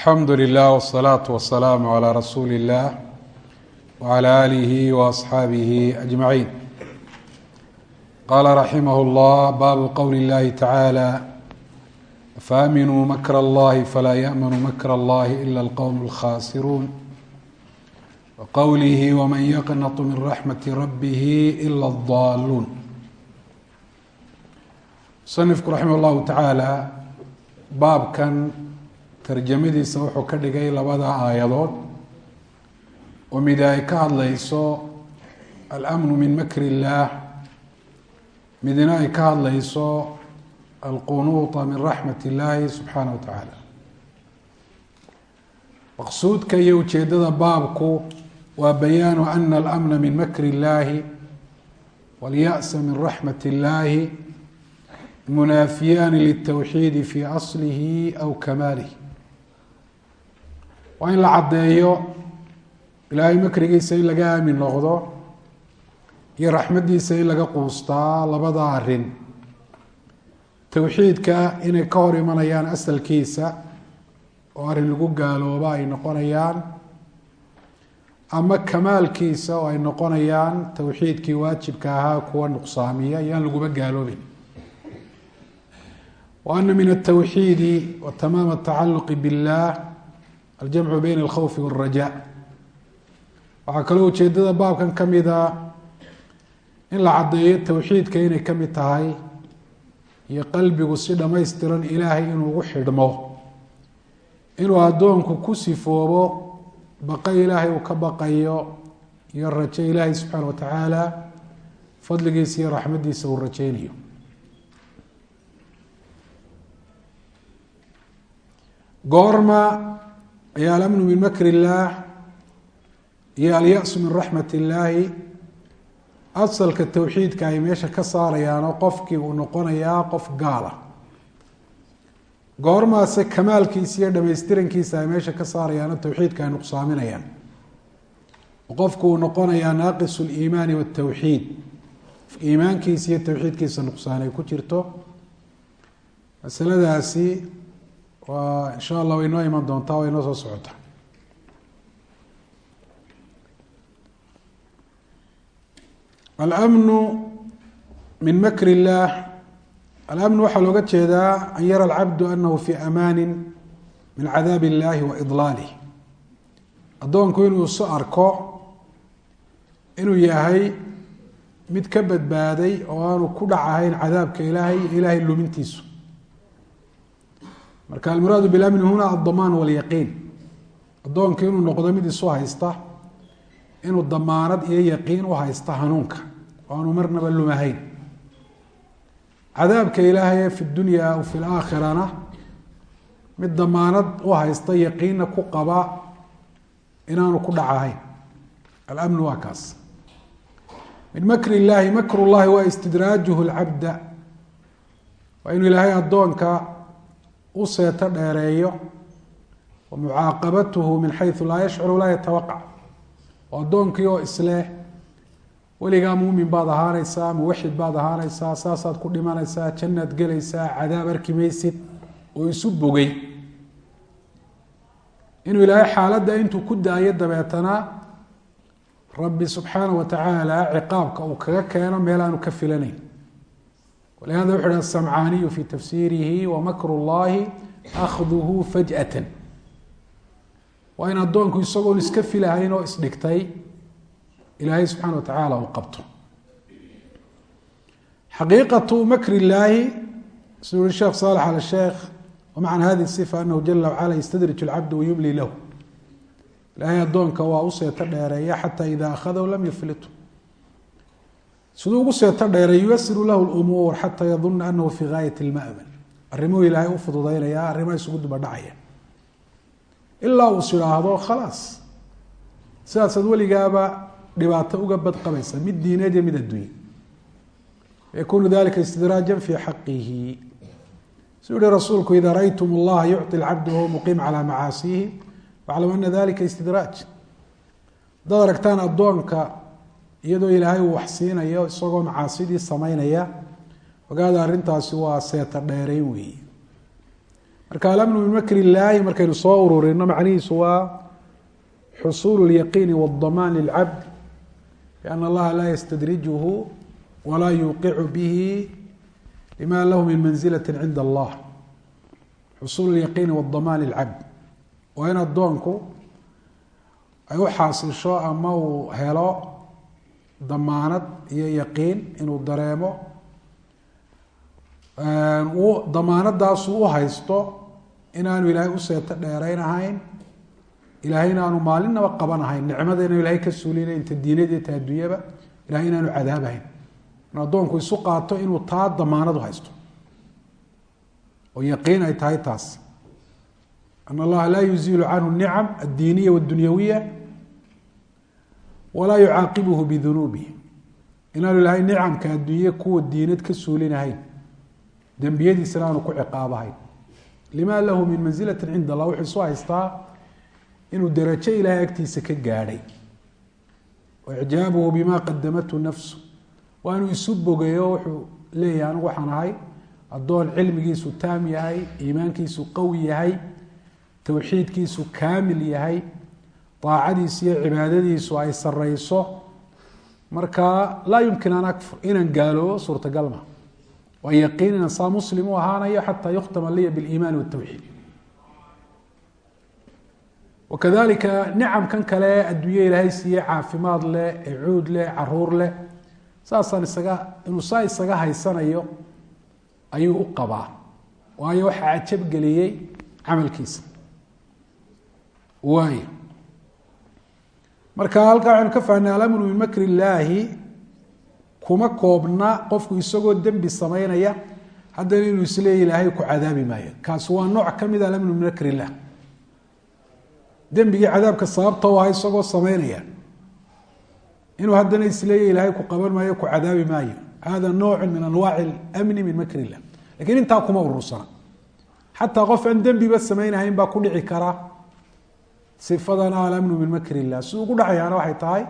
alxamdu lilah wsalaatu wasalaamu calaa rasuuli illah wacalaa aalihi waasxaabihi ajmaciin qaala raximah llah baabu qowli llahi tacaala faaminuu makr allahi falaa yaamanu makr allahi ila alqowm alkhaasiruun waqowlihi waman yaqnatu min raxmati rabbihi ila adaaluun musanifku raximah llahu tacaala baabkan tarjamadiisa wuxuu ka dhigay labada aayadood. oo mid ay ka hadlayso alamnu min makr illaah midna ay ka hadlayso alqunuuta min raxmat illaahi subxaanah wa tacaala. maqsuudka iyo ujeedada baabku waa bayaanu ana alamna min makr illaahi walya'sa min raxmat illaahi munaafiyaani litowxiidi fi aslihi aw kamaalihi waa in la caddeeyo ilaahay makrigiisa in laga aamin noqdo iyo raxmaddiisa in laga quustaa labada arrin. Towxiidka inay ka hor imanayaan asalkiisa oo arrin lagu gaalooba ay noqonayaan ama kamaalkiisa oo ay noqonayaan towxiidkii waajibka ahaa kuwa nuqsaamiya iyo aan laguba gaaloobin. Wa ana min altowxiidi wa tamaam atacaluqi billah aljamcu bayna alkhawfi wاlraja waxaa kaloo ujeedada baabkan ka mida in la caddeeyo towxiidka inay ka mid tahay iyo qalbigu si dhammaystiran ilaahay inuu ugu xidhmo. Inuu addoonku ku sifoobo baqa ilaahay uu ka baqayo iyo rajo ilaahay subxaana wa tacaala fadligiisa iyo raxmaddiisa uu rajeynayo goorma ayaa alamnu min makr illaah iyo alyasu min raxmat illaahi asalka towxiidka ay meesha ka saarayaanoo qofkii uu noqonayaa qof gaala goormaase kamaalkiisa iyo dhamaystirankiisa ay meesha ka saarayaanoo towxiidka ay nuqsaaminayaan. Qofku uu noqonayaa naaqis liimaani watowxiid iimaankiisa iyo towxiidkiisa nuqsaan ay ku jirto. Masaladaasi waa insha allah way noo iman doontaa way noo soo socotaa alamnu min makr illaah alamnu waxaa looga jeedaa an yara alcabdu anahu fi amaani min cadaab illahi wa idlaalih addoonku inuu isu arko inuu yahay mid ka badbaaday oo aanu ku dhacahayn cadaabka ilaahay iyo ilaahay lumintiisu marka almuraadu bilamni huna aldamaan walyaqiin. Addoonku inuu noqdo mid isu haysta inuu damaanad iyo yaqiin u haysta hanuunka. Oo aanu marnaba lumahayn. Cadaabka ilaahay fi dunya aw fi laakhirana mid damaanad u haysta yaqiinna ku qaba inaanu ku dhacahayn alamnu waa kaas. Min makr illaahi makr llahi waa istidraajuhu lcabda waa inuu ilaahay addoonka u seeto dheereeyo wa mucaaqabatuhu min xayu laa yashcuru laa yatawaqac oo addoonkii oo isleh weligaa muumin baad ahaanaysaa muwaxid baad ahaanaysaa saasaad ku dhimanaysaa jannaad gelaysaa cadaab arki maysid oo isu bogay inuu ilaahay xaaladda intuu ku daayo dabeetana rabbi subxaana wa tacaala ciqaabka uu kaga keeno meel aanu ka filanayn wuxu uhi asamcaaniyu fi tafsiirihi wamakr llahi akhduhu faj'atan waa in addoonku isagoon iska filahayn oo isdhigtay ilaahay subxaana wa tacaala uu qabto xaqiiqatu makr illaahi siduu yihi sheekh saalex al sheekh wamacna hadihi sifa anahu jala wacala yastadrij alcabd wayumli lahu ilaahay addoonka waa u seeto dheereeya xata ida akhadahu lam yuflitu siduu ugu seeto dheereey yuyasiru lahu lumuur xata yaduna anahu fi gaayat lmaman arrimuhu ilaahay u fududaynaya arrimaha isugu duba dhacaya. Ilaa uu is idhaahdo khalaas sidaasaad weligaaba dhibaato uga badqabaysa mid diineed iyo mid adduunye. Yakunu dalika istidraaja fi xaqihi. Suu yihi rasuulku ida raaytum allaha yucطi lcabd wahuwa muqiim calى macaasiihi faclamu ana dalika istidraaj. Haddaad aragtaan addoonka iyadoo ilaahay uu wax siinayo isagoo macaasidii samaynaya. Ogaada arrintaasi waa seeta dheereyn weeye marka alamnu min makr illaahi markaynu soo ururino macnihiisu waa xusuulu اlyaqiini wاdamaan lilcabd biana allaha laa yastadrijuhu walaa yuuqicu bihi lima lahu min manzilati cinda allah xusuulu lyaqiini wadamaan lilcabd waa in addoonku ay u xaasisho ama uu helo damaanad iyo yaqiin inuu dareemo damaanadaasu u haysto inaanu ilaahay u seeto dheeraynahayn ilaahayna aanu maalinaba qabanahayn nicmada inanu ilahay ka suulina inta diinad iyo ta adduunyaba ilahay inaanu cadaabahayn in addoonku isu qaato inuu taa damaanad haysto. Oo yaqiin ay tahay taas. An allaha laa yuziilu canhu nicam addiiniya waddunyawiya walaa yucaaqibuhu bidunuubih inaanu ilahay nicamka adduunye kuwa diinad ka suulinahayn dembiyadiisana aanu ku ciqaabahayn lima lahu min manzilati cinda allah wuxuu isu haystaa inuu derajo ilahay agtiisa ka gaadhay. Waicjaabuhu bima qadamathu nafsu. Waa inuu isu bogeeyo wuxuu leeyahay anigu waxaan ahay addoon cilmigiisu taam yahay iimaankiisu qawi yahay towxiidkiisu kaamil yahay daacadiisu iyo cibaadadiisu ay sareyso marka laa yumkin an akfur inaan gaaloobo suurtagal ma. Waa yaqiin inaan saa muslim u ahaanayo xataa yukhtama liya biliimaani watawxiid wakadalika nicamkan kale adduunye ilaahay siiye caafimaad leh cuud leh carruur leh saasaan isaga inuu saa isaga haysanayo ayuu u qabaa. Waayo waxaa cajabgeliyey camalkiisa. Waay marka halkaa waxaynu ka fahnay alamru min makr illaahi kuma koobna qofku isagoo dembi samaynaya haddana inuu isleeya ilaahay ku cadaabi maayo. Kaasi waa nooc ka mid a alamru min makr illah dembigii cadaabka sababta u aha isagoo samaynaya inuu haddana isleeya ilaahay ku qaban maayo ku cadaabi maayo. Hada noocu min anwaaci اlamni min makr illah lakiin intaa kuma urursana xataa qof aan dembiba samaynahayn baa ku dhici kara sifadan alamnu min makr illah siduu ugu dhacayaana waxay tahay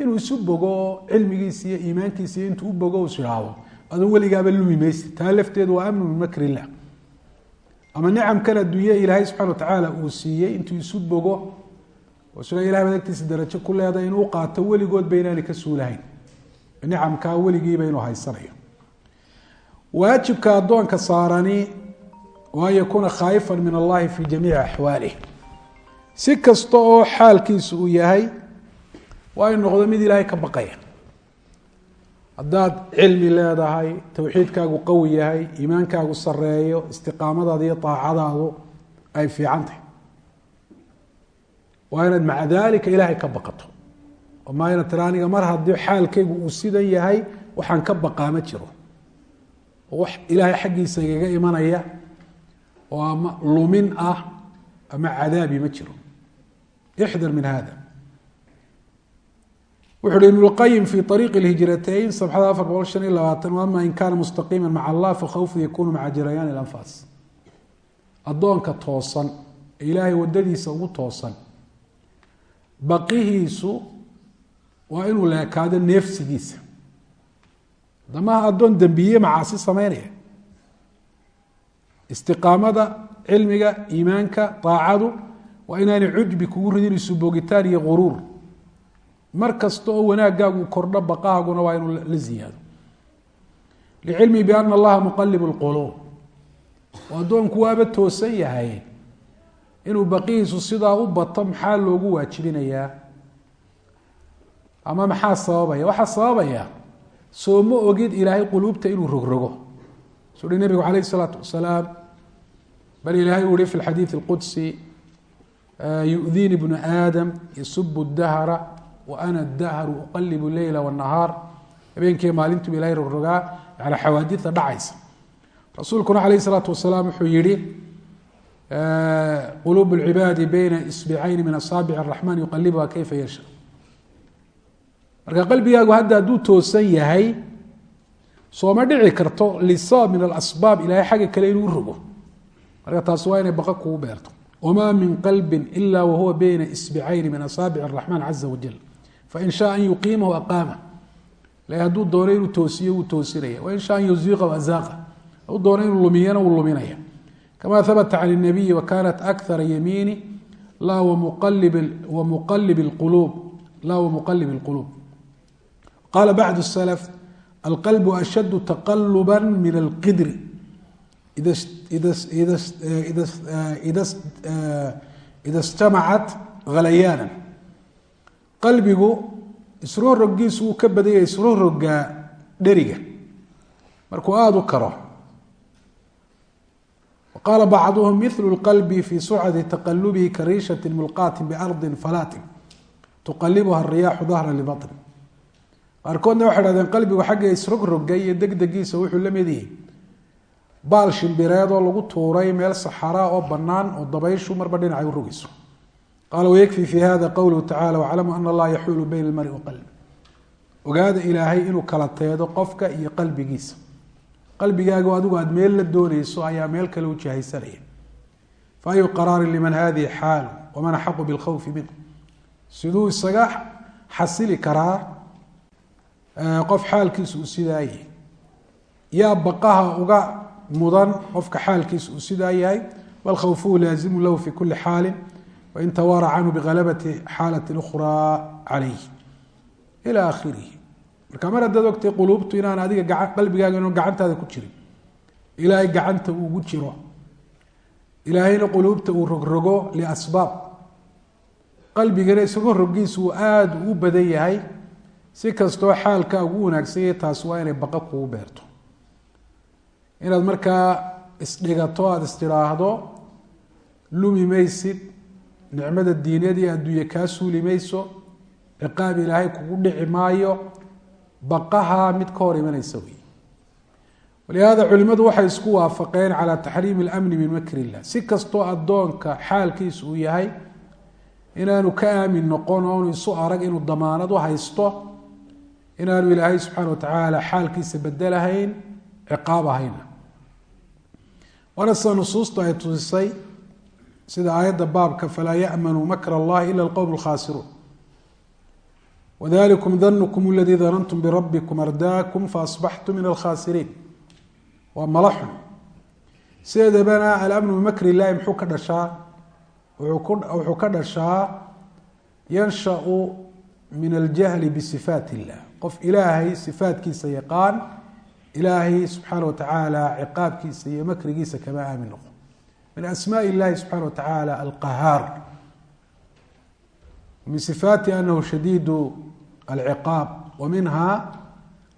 inuu isu bogo cilmigiisa iyo iimaankiisa iyo intuu u bogo is idhaahdo adun weligaaba lumi maysi taa lafteedu waa amnu min makr illah ama nicamkan adduunye ilaahay subxana wa tacaala uu siiyey intuu isu bogo oo sida ilahay baad agtiisa darajo ku leedahay inuu qaato weligoodba inaani ka suulahayn. Nicamkaa weligiiba inuu haysanayo. Waajibka addoonka saarani waa an yakuuna khaa'ifan min allahi fi jamiici axwaalih si kasta oo xaalkiisu uu yahay waa in noqdo mid ilaahay ka baqaya. Haddaad cilmi leedahay towxiidkaagu qawi yahay iimaankaagu sareeyo istiqaamadaada iyo daacadaadu ay fiican tahay. Waa inaad maca dalika ilaahay ka baqato. Oo maa ina tira aniga mar haddii xaalkaygu uu sidan yahay waxaan ka baqaa ma jiro. Oo wax ilaahay xaggiisa igaga imanaya oo ama lumin ah ama cadaabi ma jiro ixdar min hada wuxu uhi ibn اlqayim fi ariiq اlhijrateyn sabxada afar boqol shan iyo labaatan ama in kaana mustaqiima maca allah fakhawfu yakunu maca jarayaan اlanfaas addoonka toosan ee ilaahay wadadiisa ugu toosan baqihiisu waa inuu leekaado neefsigiisa damaha addoon dembiye macaasi sameynaya istiqaamada cilmiga iimaanka daacadu waa inaanay cujbi kugu ridin isu bogitaan iyo guruur. Mar kasta oo wanaagaagu kordho baqahaaguna waa inuu la ziyaado. Licilmi biana allaha muqalib lquluub oo addoonku waaba toosan yahay inuu baqihiisu sidaa u bato maxaa loogu waajibinayaa? Ama maxaa sababaya? Waxaa sababaya soo ma ogid ilaahay quluubta inuu rogrogo. Suu uhi nabigu calayh isalaatu wasalaam bal ilaahay uu hi fi lxadiid اlqudsi yudiini bnu aadam yasubu dahra wa ana dahru uqalibu leyla wanahaar habeenkay maalintuba ilahay rogrogaa yani xawaadida dhacaysa rasuulkuna alayh isalaatu wasalaam wuxuu yihi quluub lcibaadi beyna isbicayni min asaabic araxmaan yuqalibuha kayfa yasha marka qalbigaagu hadda hadduu toosan yahay sooma dhici karto lisaa min alasbaab ilahay xagga kale inuu rogo marka taasi waa inay baqa kugu beerto wma min qalbi ila wahuwa beyna isbicayni min asaabic الraxman caza wajal fain shaa an yuqiimahu aqaama la hadduu doono inuu toosiyo wuu toosinaya wain shaa an yuziiqahu azaaqa hadduu doono inuu lumiyana wuu luminaya kama habata can الnabiyi wakanat akara yamiini la wamuqalib wamuqalib اlquluub la wamuqalib اlquluub qala bacd الslf alqalb ashad taqaluba min alqidri ida stamacat halayaana qalbigu isroorogiisu wuu ka badanya isrooroga dheriga markuu aada u karo qaala bacduhum milu qalbi fi sucadi taqalubihi kariishati mulqaatin biardin falaatin tuqalibuha riyaaxu dahra libaطni qaarkoodna waxay hahdeen qalbigu xagga isrogroga iyo degdegiisa wuxuu la mid yahay baal shimbireed oo lagu tuuray meel saxaraa oo bannaan oo dabayshu marba dhinacay u rogayso. Qaala wayakfi fi hada qowluhu tacala waclamu ana allaha yaxuulu bayna almari wa ogaada ilaahay inuu kala teedo qofka iyo qalbigiisa. Qalbigaagu adigu aada meel la dooneyso ayaa meel kale u jihaysanaya fa ayu qaraarin liman hadihi xaalu waman axaqu bilkhawfi minh siduu isaga xasili karaa qof xaalkiisa uu sidaa yahay yaa baqaha uga mudan qofka xaalkiisa uu sidaa yahay bal khawfuhu laazimu lahu fi kuli xaalin wain tawaara canhu bihalabati xaalati ukhraa calayh ila akhirihi marka mar haddaad ogtay quluubtu inaan adiga gaa qalbigaaga inuu gacantaada ku jirin ilaahay gacanta uugu jiro ilaahayna quluubta uu rogrogo liasbaab qalbigana isagoo rogiisa uu aada u badan yahay si kastoo xaalkaa ugu wanaagsanya taasi waa inay baqa kugu beerto inaad markaa isdhigato aada istidhaahdo lumi maysid nicmada diineed iyo adduunye kaa suuli mayso ciqaab ilaahay kugu dhici maayo baqaha mid ka hor imanaysa wey walihaada culimadu waxay isku waafaqeen calaa taxriimi اlamni min makr illah si kastoo addoonka xaalkiisa uu yahay inaanu ka aamin noqon oonu isu arag inuu damaanad u haysto inaanu ilaahay subxaana wa tacaala xaalkiisa bedelahayn ciqaab ahayna. Waana sida nusuustu ay tusisay sida aayadda baabka falaa ya'manuu makr allahi ila alqowm alkhaasiruun wadalikum danukm aladii danantum birabbikum ardaakum faasbaxtum min alkhaasiriin. Waa malaxun sideedabana alamnu bimakr illahi muxuu ka dhashaa? Wuxuu ka dhashaa yanshau min aljahli bisifaat illah qof ilaahay sifaatkiisa yaqaan ilaahay subxaana watacaala ciqaabkiisa iyo makrigiisa kama aamin noqo min asmaء illahi subxaana watacaala alqahaar min sifaati anahu shadiid alciqaab wa minha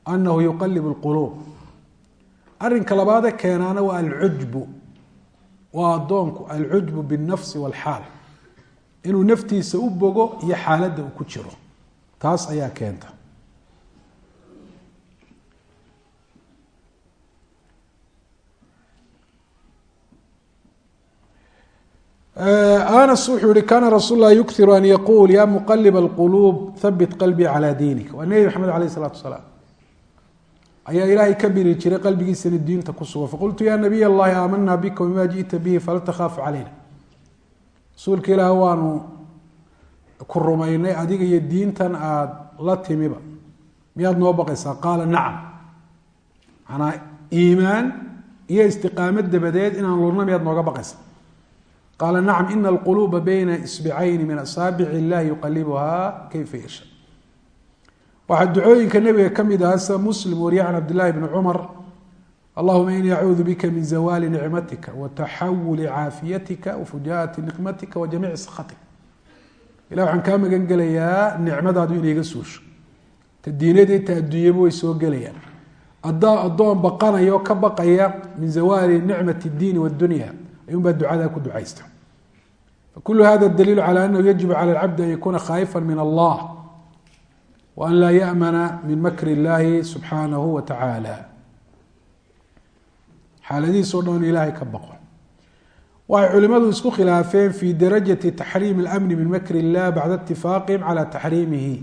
anahu yuqalib اlquluub arinka labaade keenaana waa alcujbu waa adoonku alcujbu biاnafsi wاlxaal inuu naftiisa u bogo iyo xaaladda uu ku jiro taas ayaa keenta anas wuxuu yihi kaana rasuul lah yukiru an yaquul ya muqalib اlquluub habit qalbii calaa diinik. Waa nebi maxamed alayh isalaatu asalaam ayaa ilaahay ka biri jiray qalbigiisana diinta ku sugan faqultu ya nabiy allahi aamana bika bima jiئta bihi fala takhaafu calayna. Rasuulka ilaah waanu ku rumaynay adiga iyo diintan aada la timiba. Miyaad noo baqaysaa? Qaala nacam. Manaa iimaan iyo istiqaamo dabadeed inaan lurna miyaad nooga baqaysaa qaala nacam ina alquluuba bayna isbicayni min asaabic illahi yuqalibuha kayfa yasha waxaa ducooyinka nebiga ka mid sida muslim wariye cabdillahi bni cumar allahuma inii acuudu bika min zawaali nicmatika wa taxawuli caafiyatika wafujaati niqmatika wa jamiici sakhatik ilah waxaan kaa magan nicmadaadu inay iga suusho ta diinadii ta adduunyaba way soo gelayaan. Addoon baqanaya ka baqaya min zawaali nicmati اdiini wاdunya ayuunbaa ducadaa ku ducaysta fakulu hada daliilu calى anahu yajibu calى اlcabdi an yakuuna khaa'ifa min allah wa an laa yamana min makr اllahi subxaanahu wa tacaala xaaladihiis o dhan ilaahay ka baqo waxay culimadu isku khilaafeen fi darajati taxriimi اlamni min makr illah bacda itifaaqihim calى taxriimihi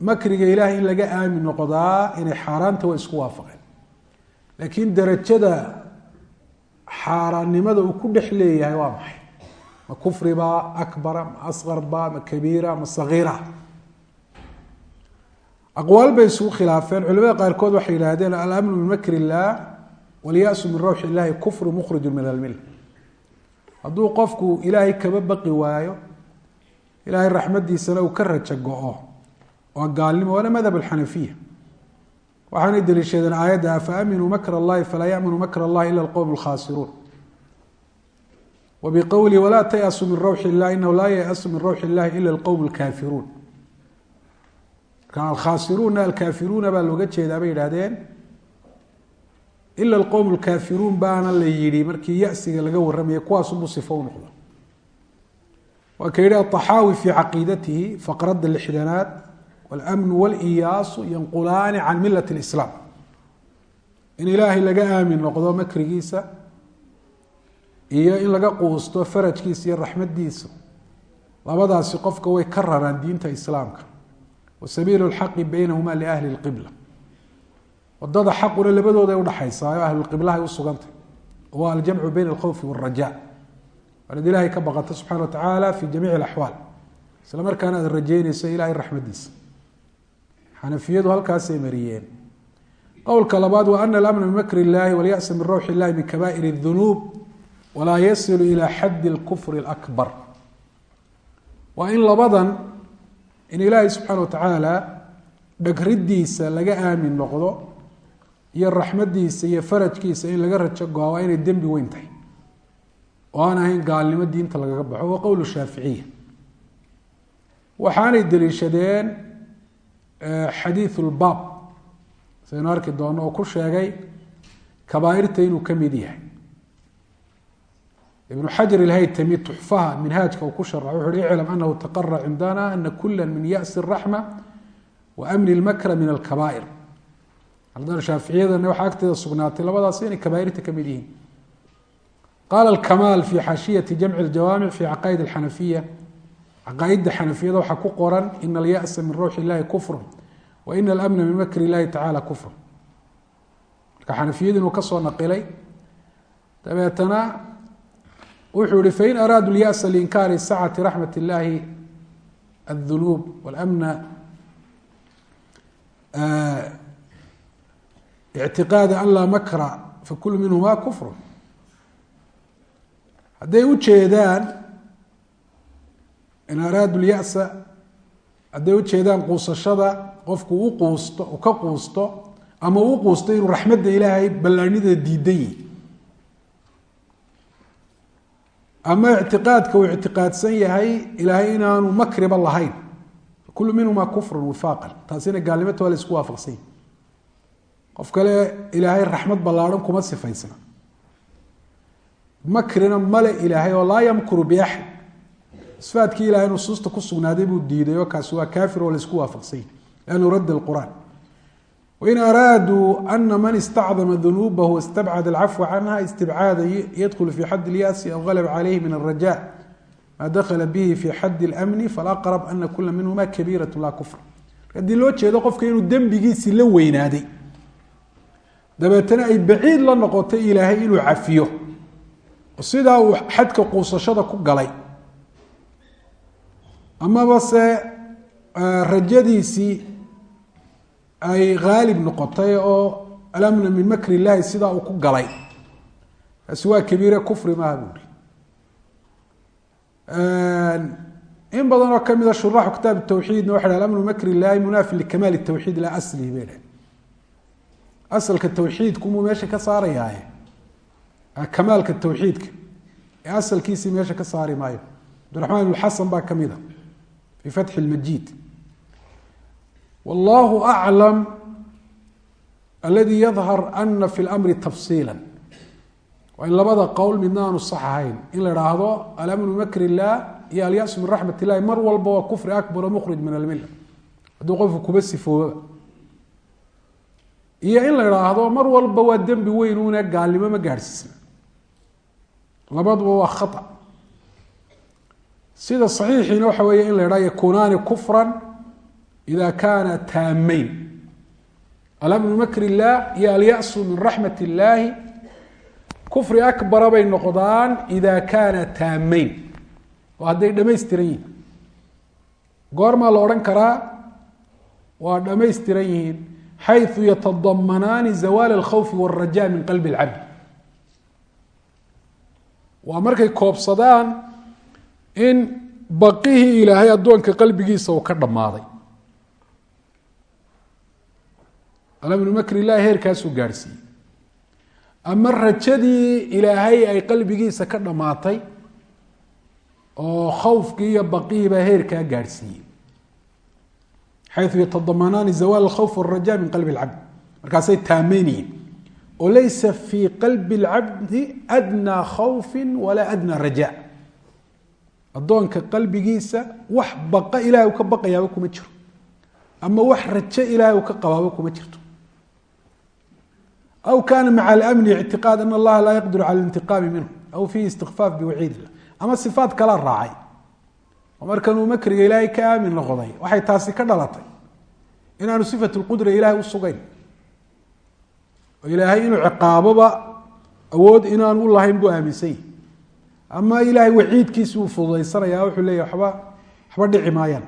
makriga ilahay in laga aamin noqdaa inay xaaraanta way isku waafaqeen laakiin darajada xaaraannimada uu ku dhex leeyahay waa maxay? Ma kufriba akbara ma asqarba ma kabiira ma sagiira? Aqwaal bay isugu khilaafeen. Culimada qaarkood waxay yidhaahdeen alamnu min makr illah walyasu min rawxi illahi kufru mukhriju min almilla hadduu qofku ilaahay kaba baqi waayo ilaahay raxmadiisana uu ka raja go-o waa gaalnimo waana madhab alxanafiya waxaanay daliishadeen aayadda afa aminuu makr allahi falaa yaminu makr allahi ila alqowm alkhaasiruun wa biqowlihi walaa tayasu min rawxi illah inahu laa yayasu min rawxi illahi ila alqowm alkaafiruun. Marka alkhaasiruuna alkaafiruuna baa looga jeedaa bay yidhahdeen ila alqowm alkaafiruun baana la yidhi markii yasiga laga warramaya kuwaasunbuu sifo u noqdo waa ka yihi aلطaxaawi fi caqiidatihi faqradda lixdanaad wاlmnu wاliyaasu yanqulaani can milat اlislaam in ilaahay laga aamin noqdo makrigiisa iyo in laga quusto farajkiisa iyo raxmadiisa labadaasi qofka way ka raraan diinta islaamka wa sabiilu اlxaqi baynahuma liahli اlqibla wadada xaquna labadooda ay udhaxaysaa oo ahlulqiblahay usugantay waa aljamcu bayna alkhowfi wاraja waanad ilaahay ka baqato subxana wa tacaala fi jamiici alaxwaal isla markaana aad rajeynayso ilahay raxmadiisa xanafiyadu halkaasay mariyeen qowlka labaad waa ana alamna min makr illahi walyasa min rawxi illahi min kabaa'ir اdunuub walaa yasilu ila xaddi اlkufri اlakbar waa in labadan in ilaahay subxaana wa tacaala dhagridiisa laga aamin noqdo iyo raxmadiisa iyo farajkiisa in laga rajo go-a waa inay dembi weyn tahay oo aan ahayn gaalnimo diinta lagaga baxo waa qowl shaaficiya waxaanay deliishadeen xadiiu lbaab saynu arki doono oo ku sheegay kabaairta inuu ka mid yahay. Ibnu xajar ilhaytami tuxfaha minhaajka uu ku sharaxo wuxu uhi iclam anahu taqara cindana ana kula min yasi raxma wa amni lmakra min alkabaa'ir. Aldaar shaaficiyadana waxaa agteeda sugnaatay labadaas inay kabaairta ka mid yihiin. Qaala alkamaal fi xaashiyati jamci ljawaamic fi caqaa'id alxanafiya caqaaidda xanafiyada waxaa ku qoran ina alyasa min rawxi illahi kufru wa ina alamna min makr illahi tacala kufru marka xanafiyadu inuu ka soo naqilay dabeetana wuxuu yihi fain araaduu lyasa liinkaari sacati raxmat illahi aلdunuub wاlamna ictiqaada an laa makra fakulu minhuma kufru hadday u jeedaan in araadu lyasa hadday ujeedaan quusashada qofku u quusto ka quusto ama uu quusto inuu raxmadda ilaahay ballaanida diidan yihi ama ictiqaadka uu ictiqaadsan yahay ilaahay inaanu makriba lahayn. Kulu minhuma kufru wifaaqan. Taasina gaalnimata waa la isku waafaqsan qof kale ilaahay raxmad ballaarhan kuma sifaysna makrina male ilaahay oo laa yamkuru biaxad isfaadkii ilahay nusuusta ku sugnaaday buu diiday oo kaasi waa kaafir oo la isku waafaqsany lanu radd quraan wain araaduu ana man istacdama dunuubahu istabcad alcafwa canha istibcaada yadkulu fii xadd ilyasi aw galab calayhi min araja maa dakala bihi fii xadd lmni falaqrab ana kula minhuma kabiirat laa kufr. Haddii loo jeedo qofka inuu dembigiisii la weynaaday dabeetana ay baciid la noqotay ilaahay inuu cafiyo. Sidaa uu xadka quusashada ku galay amaba se rajadiisii ay haalib noqotay oo alamna min makr illahi sidaa uu ku galay. Kaasi waa kabiire kufri maaha buuri. In badan oo kamida shuraxu kitaab tawxiidna waxa ha amnu makr illahi munaafi likamaal tawxiid ilaa aslihi bay dhah asalka tawxiidkumuu meesha ka saarayaaye kamaalka tawxiidka. Ee asalkiisii meesha ka saari maayo? Cabdiraxmaan ibn xasan baa ka mid a fi fatxi lmajiid wallahu aclam aladi yadhar ana fi lmri tafsiila waa in labada qowl midna aanu sax ahayn in la idhaahdo alamnu makr illah iyo alyasu min raxmat illahi mar walba waa o mukhrij min almilla hadduu qofku kuba sifoobaba iyo in la idhaahdo mar walba waa dembi weyn una gaalnimo ma gaadhsiisna sida saxiixiina waxa weeye in la idhaha yakunaani kufran ida kaana taamayn alamnu makr illah iyo alyasu min raxmat illaahi kufri akbara bay noqdaan ida kaana taamayn oo hadday dhamaystiran yihiin. Goormaa la odhan karaa? Waa dhamaystiran yihiin. Xayu yatadamanaani zawaal alkhawfi wاlraja min qalbi اlcabd waa markay koobsadaan in baqihii ilaahay addoonka qalbigiisa uu ka dhammaaday. Alamnu makr illahi heerkaasuu gaadhsiiyey ama rajadii ilaahay ay qalbigiisa ka dhammaatay oo khawfkii iyo baqihii baa heerkaa gaadhsiiyey xayu yatadamanaani zawaal alkhawf waraja min qalbi اlcabd markaasay taameynyiin oo laysa fii qalbi اlcabdi adnaa khawfi walaa adnaa raja addoonka qalbigiisa wax baqa ilahay ka baqayaaba kuma jiro. Ama wax rajo ilahay ka qabaaba kuma jirto. Aw kana maca alamni ictiqaad ana allaha laa yaqdiru cala lintiqaami minhu. Aw fihi istikfaaf biwaciid illah. Ama sifaat kalaa raacay. Oo markanuu makriga ilaahay ka aamin noqday waxay taasi ka dhalatay inaanu sifat ilahay u sugayn. Ilaahay inuu ciqaaboba awood inaanu u lahayn buu aaminsan yahy ama ilaahay waciidkiisi uu fududaysanaya wuxuu leeyahy waba waxba dhici maayaan.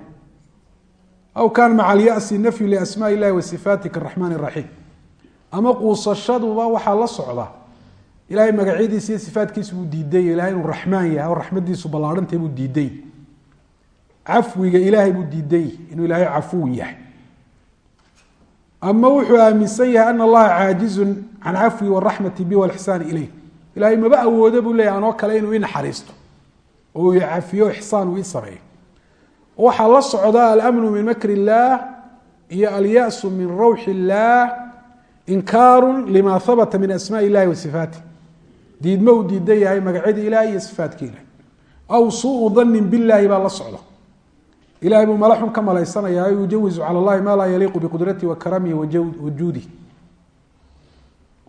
Aw kana maca alyasi nafyu liasmaa illahi wa sifaati karaxmaan raxiim ama quusashaduba waxaa la socda. Ilahay magacyadiisa iyo sifaatkiisa buu diidanya ilahay inuu raxmaan yahay oo raxmadiisu ballaarhantay buu diiday. Cafwiga ilaahay buu diidany inuu ilaahay cafuw yahay. Ama wuxuu aaminsan yahay ana allaha caajizun can cafwi waraxmati bi walixsaan ileyh ilahay maba awoodo buu leeyahy anoo kale inuu i naxariisto. Oo uu cafiyo ixsaan uu i sameeyo waxaa la socda alamnu min makr illaah iyo alyasu min rawxi illaah inkaaru lima habata min asmaa illahi wa sifaatih diidma uu diidan yahay magacyadii ilahay iyo sifaatka ilahay aw suu danin billahi baa la socda. Ilahay buu mala xun ka malaysanayaa yujawizu cala allahi maa laa yaliiqu biqudratihi wa karamihi wajuudih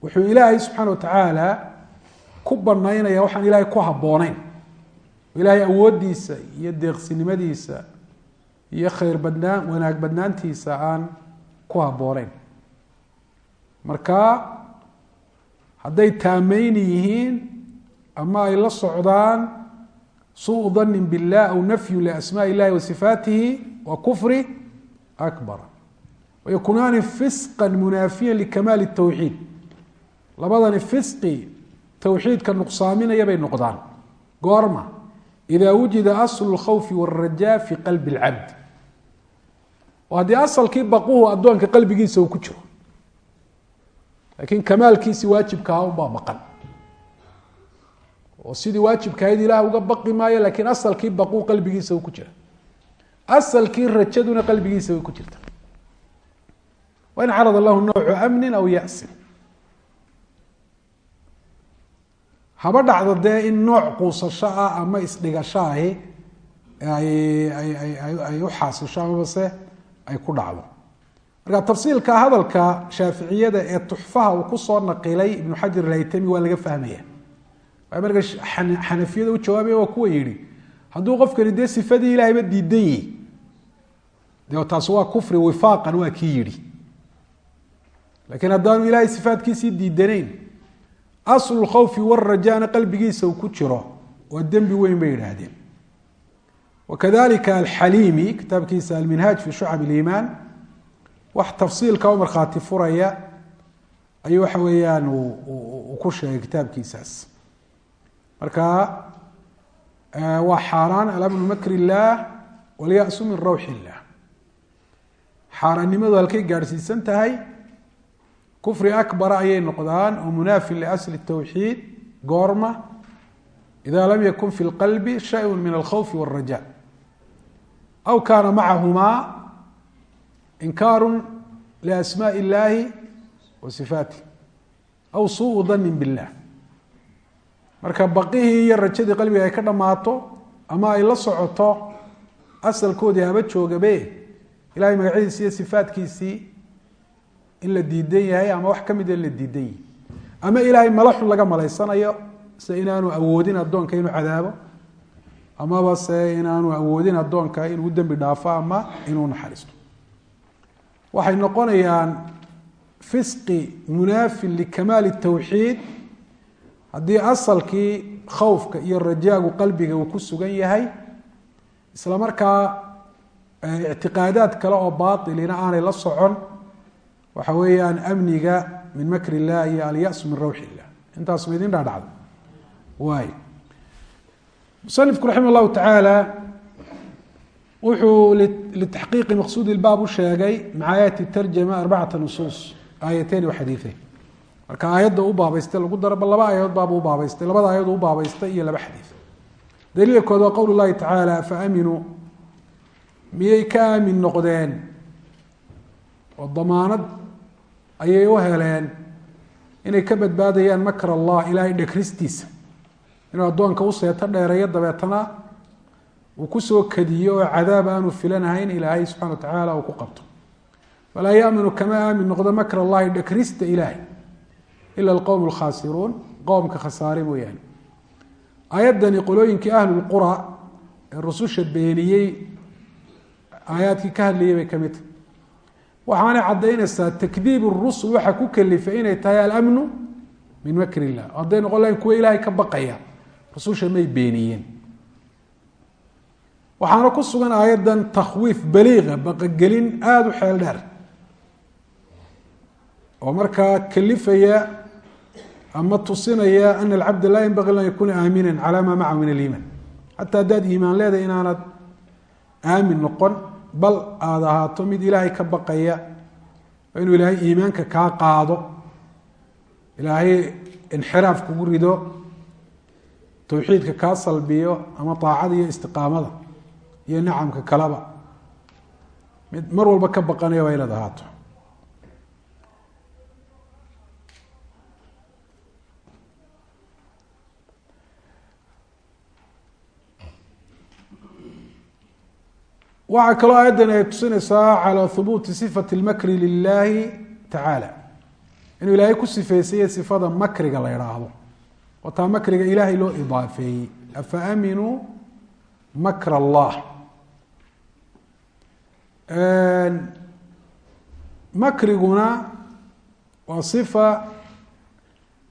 wuxuu ilaahay subxaana watacaala ku banaynaya waxaan ilaahay ku habbooneyn ilaahay awoodiisa iyo deeqsinimadiisa iyo khayr badnaan wanaag badnaantiisa aan ku habbooneyn marka hadday taameyni yihiin ama ay la socdaan suu danin billah aw nafyu liasmaa illahi wa sifaatihi wa kufri akbar. Wayakunaani fisqa munaafiya likamaali tawxiid. Labadani fisqi towxiidka nuqsaaminaya bay noqdaan. Goorma ida wujida aslu lkhawfi wاraja fi qalbi اlcabd haddii asalkii baquhu addoonka qalbigiisa uu ku jiro. Laakiin kamaalkiisi waajibkaha unbaa maqan. Oo sidii waajibkahayd ilaah uga baqi maayo lakiin asalkii baquu qalbigiisa uu ku jira. Asalkii rajaduna qalbigiisa way ku jirta. Wain carada lahu nawcu amni aw yasin haba dhacdo dee in nooc quusasho ah ama isdhigasho ahi ay u xaasisho amabase ay ku dhacdo. Marka tafsiilka hadalka shaaficiyada ee tuxfaha uu ku soo naqilay ibnu xajar alhaytami waa laga fahmaya. Marka xanafiyada u jawaabaya waa kuwa yihi hadduu qofkani dee sifadii ilahayba diidan yihi de taas waa kufri wifaaqan waa kii yihi lakiin haddaanu ilahay sifaatkiisii diidanayn aslu khawfi warajana qalbigiisa uu ku jiro waa dembi weyn bay yidhaahdeen. Wakadalika alxaliimi kitaabkiisa alminhaaj fi shucab اliimaan wax tafsiilka u markhaati furaya ayuu waxa weeyaan ku sheegay kitaabkiisaas. Marka waa xaaraan alamnu makr illaah walyasu min rawxi illah xaaraannimadu halkay gaadhsiisan tahay kufri akbara ayay noqdaan oo munaafin liasli tawxiid goorma ida lam yakun fi lqalbi shayun min alkhawfi wاraja aw kaana macahumaa inkaaru liasmaء illahi wa sifaatih aw suu danin billah marka baqihii iyo rajadii qalbiga ay ka dhammaato ama ay la socoto asalkoodii haba joogabe ilahay magacyadiisi iyo sifaatkiisii in la diidan yahay ama wax ka mida in la diidan yahay. Ama ilaahay malaxun laga malaysanayo se inaanu awoodin addoonka inuu cadaabo amaba se inaanu awoodin addoonka inuu dembi dhaafo ama inuu naxariisto. Waxay noqonayaan fisqi munaafin likamaali tawxiid. Haddii asalkii khawfka iyo rajaagu qalbiga uu ku sugan yahay isla markaa ictiqaadaad kale oo baailina aanay la socon waxa weeyaan amniga min makr illah iyo alyasu min rawx illah intaas ma idin dhaadhacda waay. Musanifku raximah llahu tacaala wuxuu litaxqiiqi maqsuud ilbaab u sheegay maca aayati tarjama arbacata nusuus aayateyn wa xadiiثeyn marka aayadda u baabaystay lagu daro laba aayadood baaba u baabaystay labada aayadood u baabaystay iyo laba xadiid daliilka kood waa qowl llahi tacaala faaminuu miyay ka aamin noqdeen oo damaanad ayay u heleen inay ka badbaadayaan makr allah ilaahay dhekristiisa inuu addoonka u seeto dheereeyo dabeetana uu ku soo kadiyo oo cadaab aanu filanahayn ilaahay subxana wa tacaala uu ku qabto. Falaa yaaminu kama aamin noqdo makr allahi dhekrista ilaahay ila alqowm alkhaasiruun qowmka khasaare mooyaane. Aayaddani qolooyinkii ahlulqura ee rususha beeniyey aayaadkii ka hadlayay bay ka mid tahay waxaanay caddaynaysaa takdiib rusul waxaa ku kalifay inay tahay alamnu min makr illah hadday noqon lahayn kuwa ilaahay ka baqaya rususha may beeniyeen. Waxaana ku sugan aayaddan takhwiif baliiqa baqagelin aada u xeel dheer. Oo markaa kalifaya ama tusinaya ana alcabda laa yanbagi an yakuuna aamina calaa maa macahu min aliimaan. Xataa haddaad iimaan leedahay inaanad aamin noqon bal aada ahaato mid ilaahay ka baqaya inuu ilaahay iimaanka kaa qaado ilaahay inxiraaf kugu rido towxiidka kaa salbiyo ama aacada iyo istiqaamada iyo nicamka kaleba mid mar walba ka baqanaya waa inaad ahaato waxaa kaloo aayaddan ay tusinaysaa calaa hubuuti sifati lmakri lilaahi tacaala. Inuu ilaahay ku sifeysayey sifada makriga la idhaahdo oo taa makriga ilaahay loo idaafeeyey. Afa aminuu makr allah makriguna waa sifa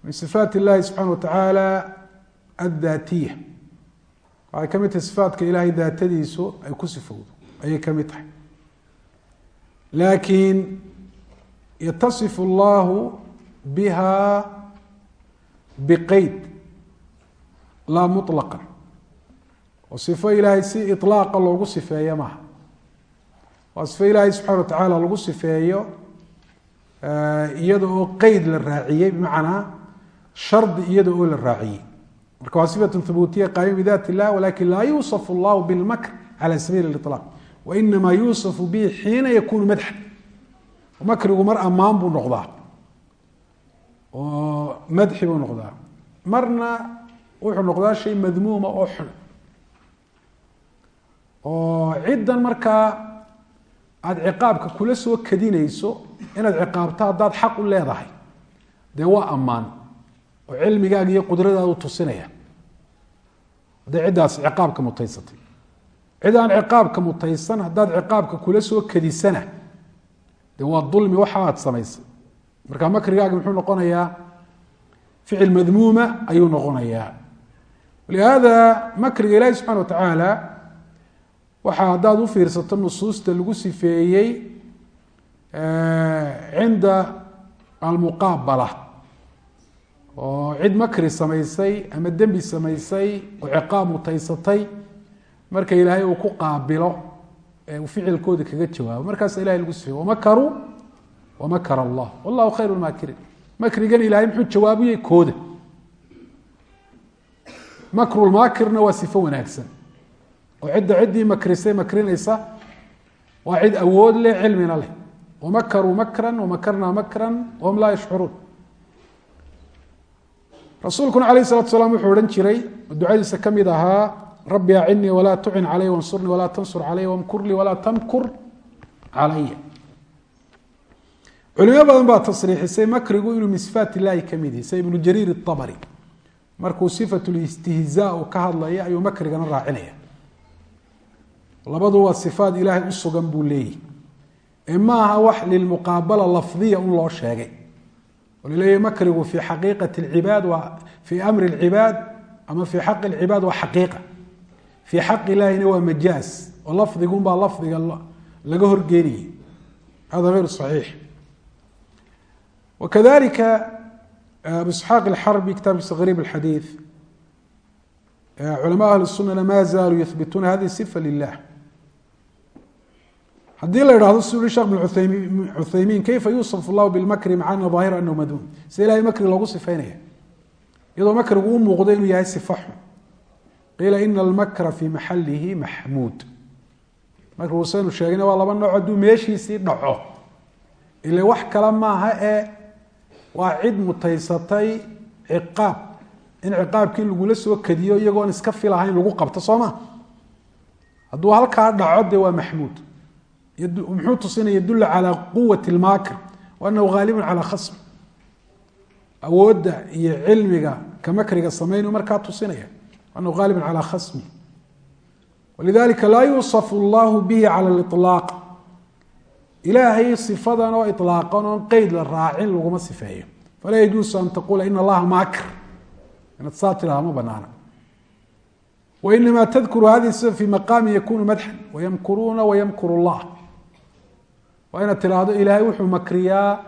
min sifaat illahi subxaana watacaala tacaala addaatiya. Waxay ka mid tahay sifaatka ilaahay daatadiisu ay ku sifowdo ayay ka mid tahay laakiin yatasifu allahu biha biqeyd laa muطlaqa oo sifo ilaahay si iطlaaqa loogu sifeeyo maaha waa sifo ilaahay subxana wa tacaala lagu sifeeyo iyada oo qeyd la raaciyey bimacnaa shardi iyada oo la raaciyey marka waa sifat hubutiya qaayima bidat illah walakin laa yuusaf allahu bilmakr cala sabiili اliطlaaq wainama yuusafu bihi xiina yakunu madxan makrigu mar ammaan buu noqdaa oo madxi buu noqdaa marna wuxuu noqdaa shay madmuuma oo xun oo ciddan markaa aada ciqaabka kula soo kadinayso inaad ciqaabto haddaad xaq u leedahay dee waa ammaan oo cilmigaaga iyo qudradaadu tusinaya hadday ciddaas ciqaabka mutaysatay cid aan ciqaabka mutaysan haddaad ciqaabka kula soo kadisana dee waa dulmi waxa aad samaysay. Marka makrigaagi muxuu noqonayaa? Ficil madmuuma ayuu noqonayaa. Lihaada makriga ilaahi subxana wa tacaala waxaa haddaad u fiirsato nusuusta lagu sifeeyey cinda almuqaabala oo cid makri samaysay ama dembi samaysay oo ciqaab mutaysatay marka ilaahay uu ku qaabilo ee uu ficilkooda kaga jawaabo markaasa ilahay lagu sifeeye wamakaruu wamakar allah. Wallahu khayru lmaakirin makrigan ilahay muxuu jawaabiyey kooda. Makrulmaakirna waa sifo wanaagsan. Oo cidda ciddii makrisay makrinaysa waa cid awood leh cilmina leh. Wamakaruu makran wamakarnaa makran wahum laa yashcuruun rasuulkuna alayh salatu salaam wuxuu odhan jiray ducadiisa ka mid ahaa rabi acinii walaa tucin calay wansurnii walaa tansur calay wamkur walaa tamkur calaya. Culimo badan baa tasriixisay makrigu inuu min sifaat illaahi ka mid yahay sida ibnu jariir iabari markuu sifat listihzaa u ka hadlaya ayuu makrigana raacinaya labadu waa ilaahay u sugan buu leeyahy ee ma aha wax lilmuqaabala lafdiya un loo sheegay. Oo makrigu fii xaqiiqati lcibaad waa fii amri lcibaad ama fii xaqi lcibaad waa xaqiiqa fii xaq ilaahina waa majaaz oo lafdigunbaa lafdiga laga horgeenayay hada غayr صaxiix wakadalika abu isxaaq alxarbi kitaabkiisa gariib alxadiid culama ahli sunana ma zaaluu yuhbituuna hadihi sifa lilah haddii la idhahdo si ui shekh bn kayfa yuusaf llahu bilmakri maca ana aahira anahu madmuum sida ilahay makri loogu sifaynaya. Iyadoo makrigu u muuqdo inuu yahay sifa xun qiila ina almakra fi maxalihi maxmuud. Marka uusaynu sheegayna waa laba nooc hadduu meeshiisii dhaco. Ile wax kale maaha ee waa cid mutaysatay ciqaab. In ciqaabkii lagula soo kadiyo iyagoon iska filahayn lagu qabto soo ma? Hadduu halkaa dhaco dee waa maxmuud. Muxuu tusinaya yadulla calaa quwati lmaakir wa haalibun calaa khasm. Awoodda iyo cilmiga ka makriga samayn markaa tusinaya anhu qaaliba calaa khasmi walidalika laa yuusafu allahu bihi cala liطlaaq ilaahay sifadan oo ilaaqan oon qeyd la raacin laguma sifeeyo falaa yajuusu an taquula ina allaha maakr inaad saa tiraa ma banaana wainamaa tadkuru hadihi sifa fii maqaamin yakunu madxan wayamkuruuna wayamkuru allah waa inaad tiraahdo ilaahay wuxuu makriyaa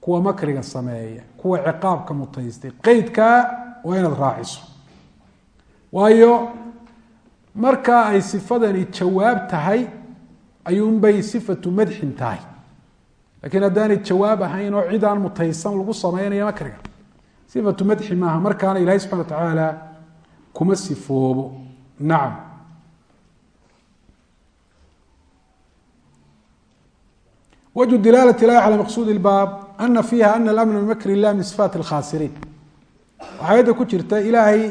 kuwa makriga sameeya kuwa ciqaabka mutaystay waayo markaa ay sifadani jawaab tahay ayuunbay sifatu madxin tahay lakiin haddaanay jawaab ahayn oo cid aan mutaysan lagu sameynaya makriga sifatu madxi maaha markaana ilahay subxana wa tacaala kuma sifoobo nacam wجه dilaalة ilahi calى maqsuud اbaab ana fiiha ana اlamn min makr اlah min sifaat اlkhasiriin waxaa ayadda ku jirta ilaahay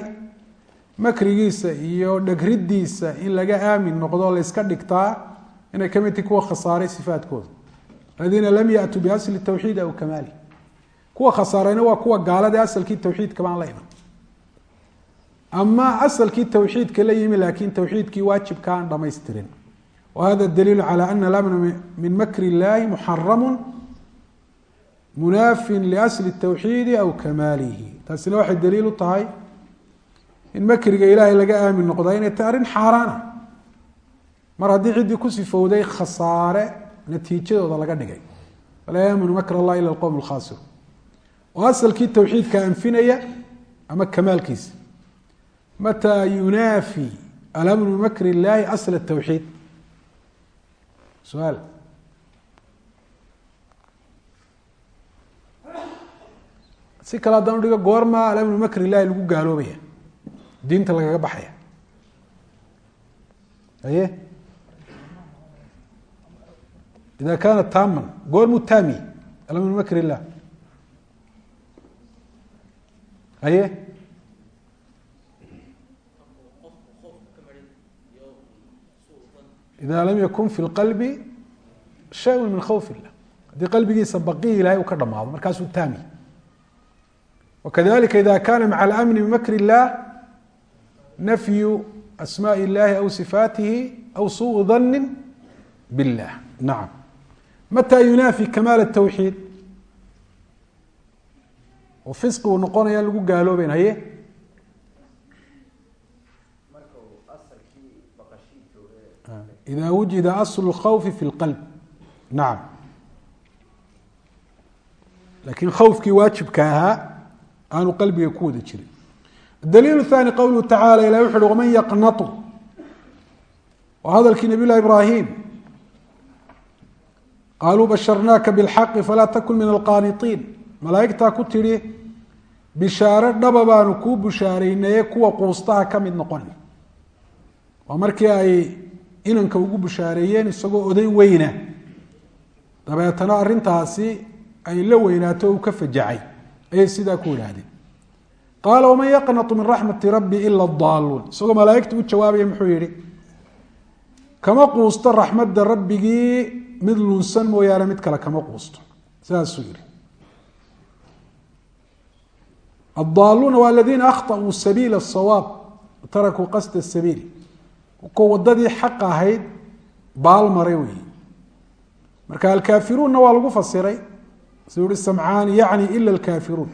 makrigiisa iyo dhegridiisa in laga aamin noqdo layska dhigtaa inay ka mid tahi kuwa khasaaray sifaadkooda. Aladiina lam yatuu biasli tawxiid aw kamaali. Kuwa khasaarayna waa kuwa gaalada asalkii tawxiidka baan la ama asalkii tawxiidka la yimi laakiin tawxiidkii waajibka aan dhamaystirin wahada daliilu calى ana alamna min makr اllahi muxaramu munaafin liasli tawxiidi aw kamaalihi. Taasina waxay daliil u tahay in makriga ilaahay laga aamin noqdaa inay tahay arrin xaaraana ah. mar haddii ciddii ku sifowday khasaare natiijadooda laga dhigay. Walaa yaaminu makr allah ila alqowm alkhaasir. Oo asalkii towxiidka anfinaya ama kamaalkiisa. Mataa yunaafi alamnu makr illaahi asla towxiid su'aal. Si kale haddaan udhigo goormaa alamnu makr illaahi lagu gaaloobaya diinta lagaga baxaya. Aye ida kaana taaman goormu taami? Alamnu makr illah aye ida lam yakun fi lqalbi shayun min khawf illah haddii qalbigiisa baqiyi ilahay uu ka dhamaado markaasuu taami. Wakadalika ida kana maca alamni bimakr illah nafyu asmaء illahi aw sifaatihi aw suu dani billah nacam mata yunaafi kamaal الtawxiid oo fisqi uu noqonaya lagu gaaloobeyn haye ida wujida asl اkhawfi fi اlqalb nacam lakin khawfkii waajibka ahaa aanu qalbiga ku wada jirin daliil thani qowluhu tacala ilahi wuxu uhi waman yaqnatu waa hadalkii nabiy llahi ibrahim qaaluu basharnaaka bilxaqi falaa takun min alqaanitiin malaaigtaa ku tidhi bishaare dhaba baanu kuu bushaareyneye kuwa quustaha ka mid noqon waa markii ay inanka ugu bushaareeyeen isagoo oday weyna dabeetana arrintaasi ay la weynaato uu ka fajacay ayay sidaa ku idhaahdeen qaala waman yaqnatu min raxmati rabbi ila daaluun isagoo malaaigta u jawaabaya muxuu yihi kama quusto raxmadda rabbigii mid lunsan mooyaane mid kale kama quusto. Saasuu yihi addaaluuna waa aladiina akhطauu sabiila sawaab tarakuu qasda sabiili ko wadadii xaq ahayd baal maray weey marka alkaafiruunna waa lagu fasiray. Siu ihi samcaani yacni ila alkaafiruun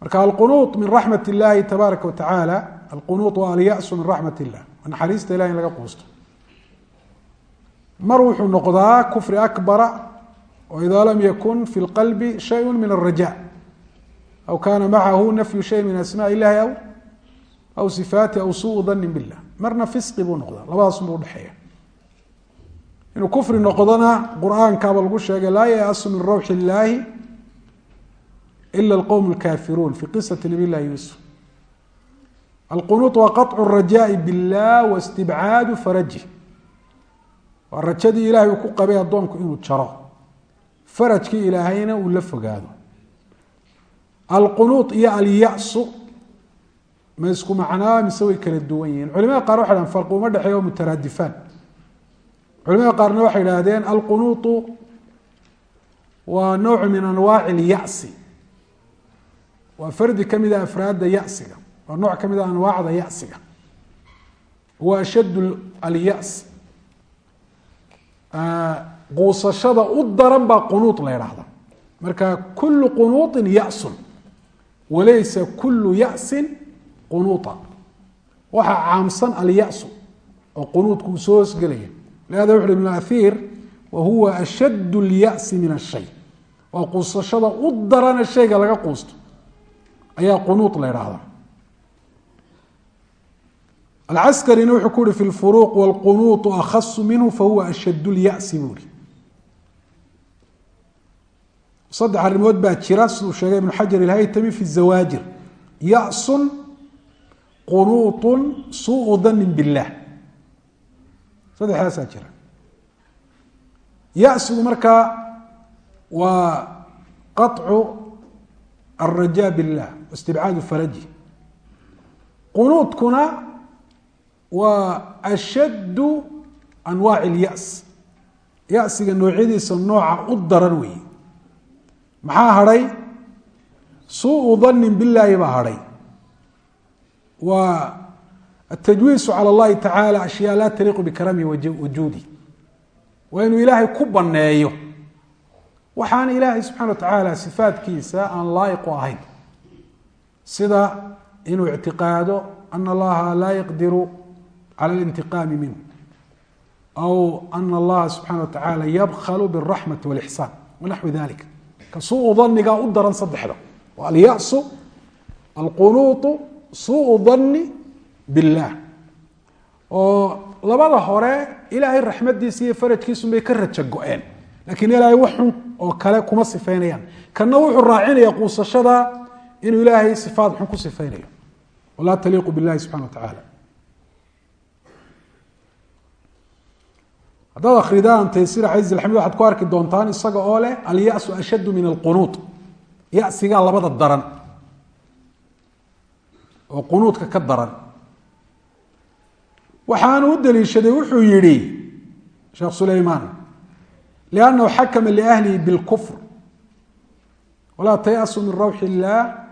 marka alqunuud min raxmat illaahi tabaaraka watacaala alqunuud waa alyasu min raxmat illah waa naxariista ilahi in laga quusto. Mar wuxuu noqdaa kufri akbara oo idaa lam yakun fi lqalbi shayu min alraja aw kaana macahu nafyu shayin min asmaa illahi aw aw sifaati aw suu danin billah. Marna fisqi buu noqdaa labadaasunbuu udhexeeya inuu kufri noqdona qur'aankaaba lagu sheegay laa yayasu min rawxi illaahi ila qowm lkaafiruun fi qisati nabilahi yuusuf alqunuut waa qaطcu rajaai billah wa istibcaadu faraji waa rajadii ilahay uu ku qabay addoonku inuu jaro farajkii ilaahayna uu la fogaado alqunuut iyo alyasu ma isku macnaa mise way kala duwan yihiin culimada qaar waxay dhahan farqi uma dhexeeya oo mutaraadifaan culimada waa fardi ka mida afraadda yasiga waa nooc ka mid a anwaacda yasiga huwa ashadd alyas quusashada u daran baa qunuuط la idhaahda marka kulu qunuuطi yasun walaysa kulu yasin qunuuطa waxaa caamsan alyasu oo qunuudku uu soo hoosgelaya lihada wuxu uhi ibn ahiir wa huwa ashadd اlyasi min الshay waa quusashada u darana shayga laga quusto ayaa qunuuط la idhaahda alcaskarina wuxuu ku uhi fi lfuruuq wاlqunuuط akhasu minhu fahuwa ashadd اlyasi buuri saddex arrimood baa jira siduu sheegay ibnu xajar ilhaytami fi zawaajir yasun qunuuط suuءu dani biاllah saddexdaasaa jira yasigu markaa waa qaطcu الraja biاllah istibcaadu faraji qunuudkuna waa ashaddu anwaaci اlyas yasiga noocyadiisa nooca u daran weeye maxaa hadhay suuءu dani billaahi baa hadhay waa atajwiisu calى اllahi tacala ashyaa laa taliiqu bikaramihi wajuudi waa inuu ilaahay ku baneeyo waxaana ilaahay subxana wa tacaala sifaatkiisa aan laa'iqu ahayn sida inuu ictiqaado ana allaha laa yaqdiru cala اlintiqaami minhu aw ana allaha subxana wa tacaala yabklu bاraxmati wاlixsaan wanaxwi dalik ka suuءu danigaa u daran saddexda waa alyasu alqunuuطu suuءu dani biاllah oo labada hore ilaahay raxmadiisa iyo farajkiisun bay ka raja go-een lakiin ilaahay wax xun oo kale kuma sifeynayaan kana wuxuu raacinaya quusashada inuu ilaahay sifaad xun ku sifeynayo walaa taliiqu biاllahi subxana wa tacaala. Haddaad akridaan taysiir caiz alxamid waxaad ku arki doontaan isaga oo leh alyasu ashaddu min alqunuud. Yasigaa labada daran oo qunuudka ka daran. Waxaanu u daliishaday wuxuu yihi sheekh sulaymaan liannahu xakama liahlihi bilkufr. Walaa tayasu min rawxi illaah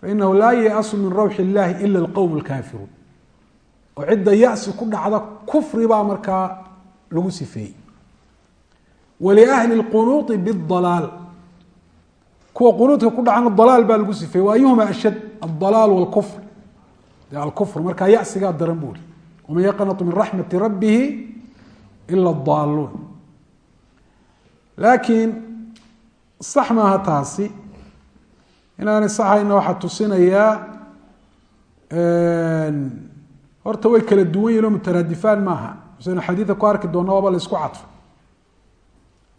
fainahu laa yayasu min rawxi illahi ila alqowm alkaafiruun oo cidda yasi ku dhacda kufri baa markaa lagu sifeeyey waliahli اlqunuuطi bاdalaal kuwa qunuudka ku dhacana dalaal baa lagu sifeeyey wa ayuhuma ashad aldalaal wاlkufr de alkufr markaa yasigaa daran buuri waman yaqnatu min raxmati rabbihi ila اdaaluun laakiin sax maaha taasi inaanay saxayna waxaa tusinayaa horta way kala duwan yihin oo mutaraadifaan maaha saynu xadiida ku arki doona waaba la isku cadfo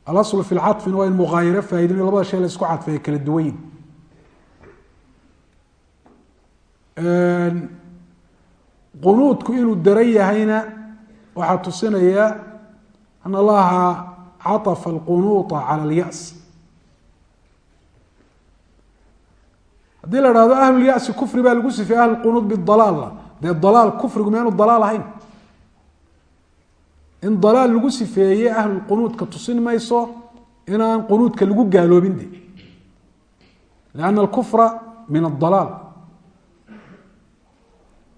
alaslu fi lcafina waa in muaayiro faaidan labada shay la isku cadfay ay kala duwan yihin qunuudku inuu daran yahayna waxaa tusinaya an allaha caطfa alqunuuطa calى اlyas haddii la hahdo ahlulyasi kufri baa lagu sifey ahl qunuud bidalaalna dee dalaal kufrigu meanu dalaal ahayn. In dalaal lagu sifeeye ahlulqunuudka tusin mayso inaan qunuudka lagu gaaloobin de lianna alkufra min adalaal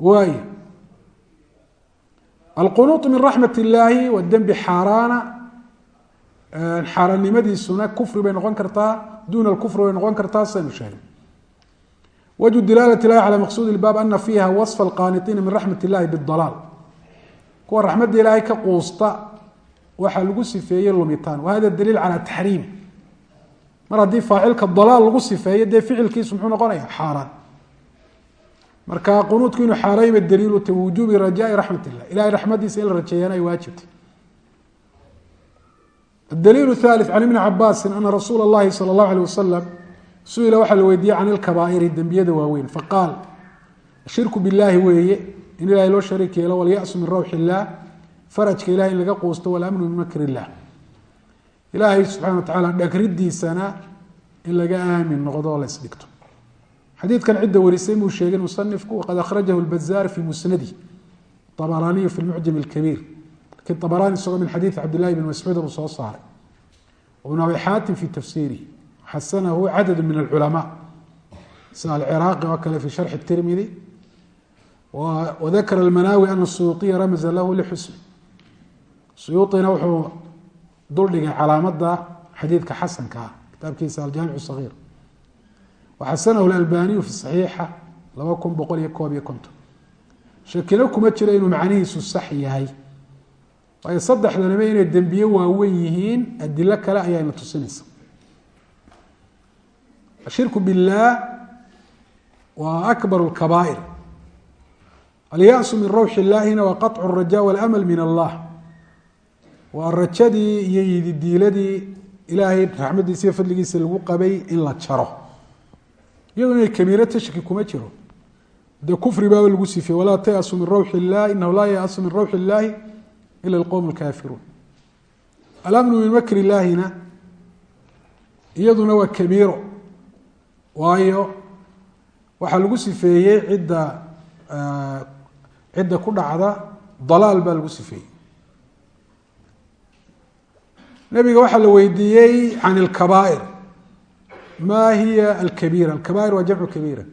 waay alqunuuط min raxmat illaahi wadembi xaaraana xaaraannimadiisuna kufri bay noqon kartaa duna alkufri bay noqon kartaa saynu sheegay wجه dilaalة الlahi calى maqsud اbaab ana fiiha waصف اlqaaniطiina min raxmat اllahi bاdalaal kuwa raxmadda ilaahay ka quusta waxaa lagu sifeeyey lumitaan wa hada daliil calى taxriim mar haddii faacilka dalaal lagu sifeeyo dee ficilkiisu muxuu noqonaya xaaraan marka qunuudku inuu xaarayba daliilu ta wujuubi rajaai raxmat illah ilahay raxmadiisa in la rajeeyana ay waajibtay adaliil thalith can ibni cabaasin ana rasuula اllahi salى اllahu alيh wasalam su'ila waxaa la weydiiyey can ilkabaa'iri dembiyada waaweyn. Faqaal shirku billaahi weeye in ilahay loo shariik yeelo walyasu min rawxi illaah farajka ilahay in laga quusto walamnu min makr illah ilaahay subxana wa tacaala dhagridiisana in laga aamin noqdo oo la isdhigto xadiidkan cidda warisay muu sheegin musanifku waqad akhrajahu lbazaar fi musnadi abaraaniyu fi lmucjam اlkabiir lakiin abaraani isagoo min xadiidi cabdillahi bn mascuud buu soo saaray. Ibn abi xaatim fi tafsiirihi xasanahu cadad min alculamaa sida alciraaqi oo kale fi sharxi tirmidi wadakara almanaawi ana suyuuطiya ramza lahu lixusni suyuuطina wuxuu duldhigay calaamada xadiidka xasanka ah kitaabkiisa aljaamic sagiir waxasanahu albaniyu fi saxiixa laba kun boqol iyo koob iyo konton shakino kuma jiro inuu macnihiisu sax yahay waayo saddexdanaba inay dembiye waaweyn yihiin adilo kale ayaana tusinaysa ashirku biاllaah waa akbar اlkabaa'ir alyasu min rawxi illaahina waa qaطcu الraja wاlamal min allah waa rajadii iyo yididiiladii ilaahay raxmadiisa iyo fadligiisa lagu qabay in la jaro iyadoo inay kabiiro tashki kuma jiro dee kufri baaba lagu sifiyey walaa tayasu min rawxi illah inahu laa yayasu min rawxi illaahi ila alqowm alkaafiruun alamnu min makri illaahina iyaduna waa kabiiro waayo waxaa lagu sifeeyey cidda cidda ku dhacda dalaal baa lagu sifeeyey. Nabiga waxaa la weydiiyey can ilkabaa'ir ma hiya alkabiira? Alkabair waa jamcu kabiira.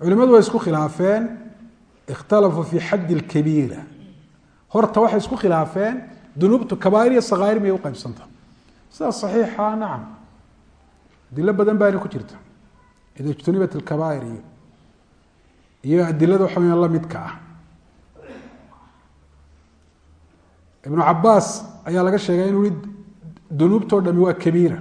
Culimadu way isku khilaafeen ikhtalafuu fi xaddi lkabiira horta waxay isku khilaafeen dunuubtu kabaair iyo sakaa'ir miyay uqeybsanta sidaa saxiixa nacam adilo badan baana ku jirta ida ijtunibat alkabaa'ir iyo iyo adilada waxa weya la midka ah. Ibnu cabaas ayaa laga sheegay inuu i dunuubtoo dhami waa kabiira.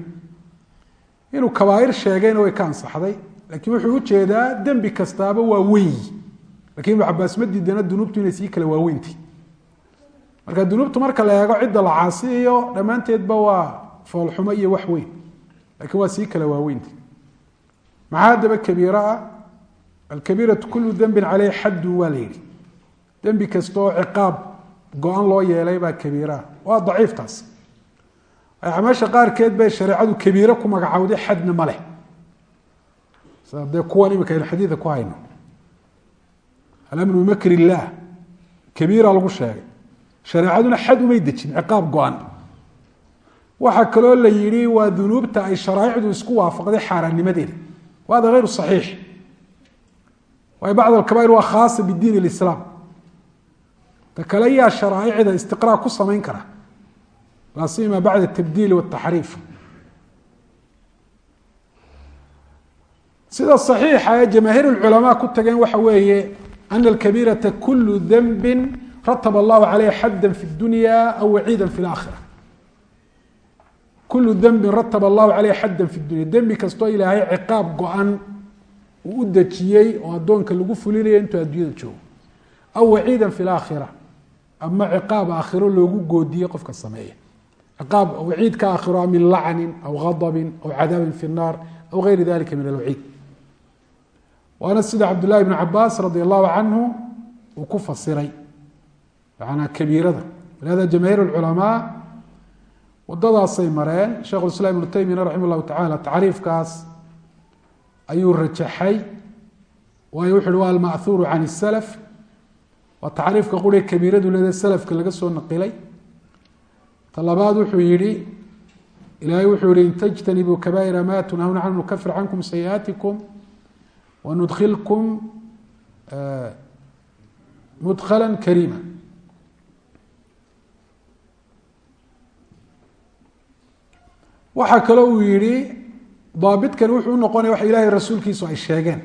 Inuu kabaair sheegayna way ka ansaxday lakiin wuxuu u jeedaa dembi kastaaba waa weyi laakiin ibnu cabaas ma diidana dunuubtu inay sii kala waaweynti. Marka dunuubtu marka la eego cidda la caasiyayo dhammaanteedba waa foolxumo iyo wax weyn lakiin waa sii kala waaweynti. Maxaa haddaba kabiiro ah? Alkabiiratu kulu dembin caleyh xaddu waa la yihi dembi kasta oo ciqaab go-an loo yeelay baa kabiiraah waa daciiftaas acmaasha qaarkeed bay shareecadu kabiiro ku magacawday xadna ma leh. Sida kuwan imika xadiida ku hayno. Alamnu bimakr illaah kabiira lagu sheegay. Shareecaduna xad umay dejin ciqaab go-an waxaa kaloo la yidhi waa dunuubta ay sharaa'icdu isku waafaqday xaaraannimadeeda. Wahada hayru saxiix. Waayo bacd alkabair waa khaasa bidiin lislaam ta kale yaa sharaa'icda istiqraa ku samayn kara. Laa bacda atabdiili wataxriif sida saxiixa ee jamaahiir lculamaa ku tageen waxa weeye ana alkabiirata kulu danbin rataba allahu caleyh xadda fi dunya aw waciida fi laakhira kulu dembin rataba allahu caleyh xaddan fi dunya dembi kastoo ilaahay ciqaab go-an uu u dejiyey oo addoonka lagu fulinaya intuu addunyada joogo aw waciidan fi laakhira ama ciqaab aakhiro loogu goodiyey qofka sameeya ciqaab waciidka aakhiro a min lacnin aw ghadabin aw cadaabin fi nnaar aw gayri dalika min alwaciid waana sida cabdullahi bni cabaas radi allahu canhu uu ku fasiray manaa kabiirada walihada jamaahiir lculamaa wadadaasay mareen shekhu islam ibnu taymiyana raximah llahu tacala tacriifkaas ayuu rajaxay waayo wuxu uhi wa alma'huuru can الsalaf waa tacriifka quri kabiiradu leeda salafka laga soo naqilay. Talabaad wuxuu yihi ilaahay wuxuu yihi in tajtanibuu kabaa'ira ma tunhawna canhu nukafir cankum sayi'aatikum wanudkilkum mudkhala kariima waxaa kaloo uu yihi daabitkan wuxuu unoqonaya wax ilahay rasuulkiisu ay sheegeen.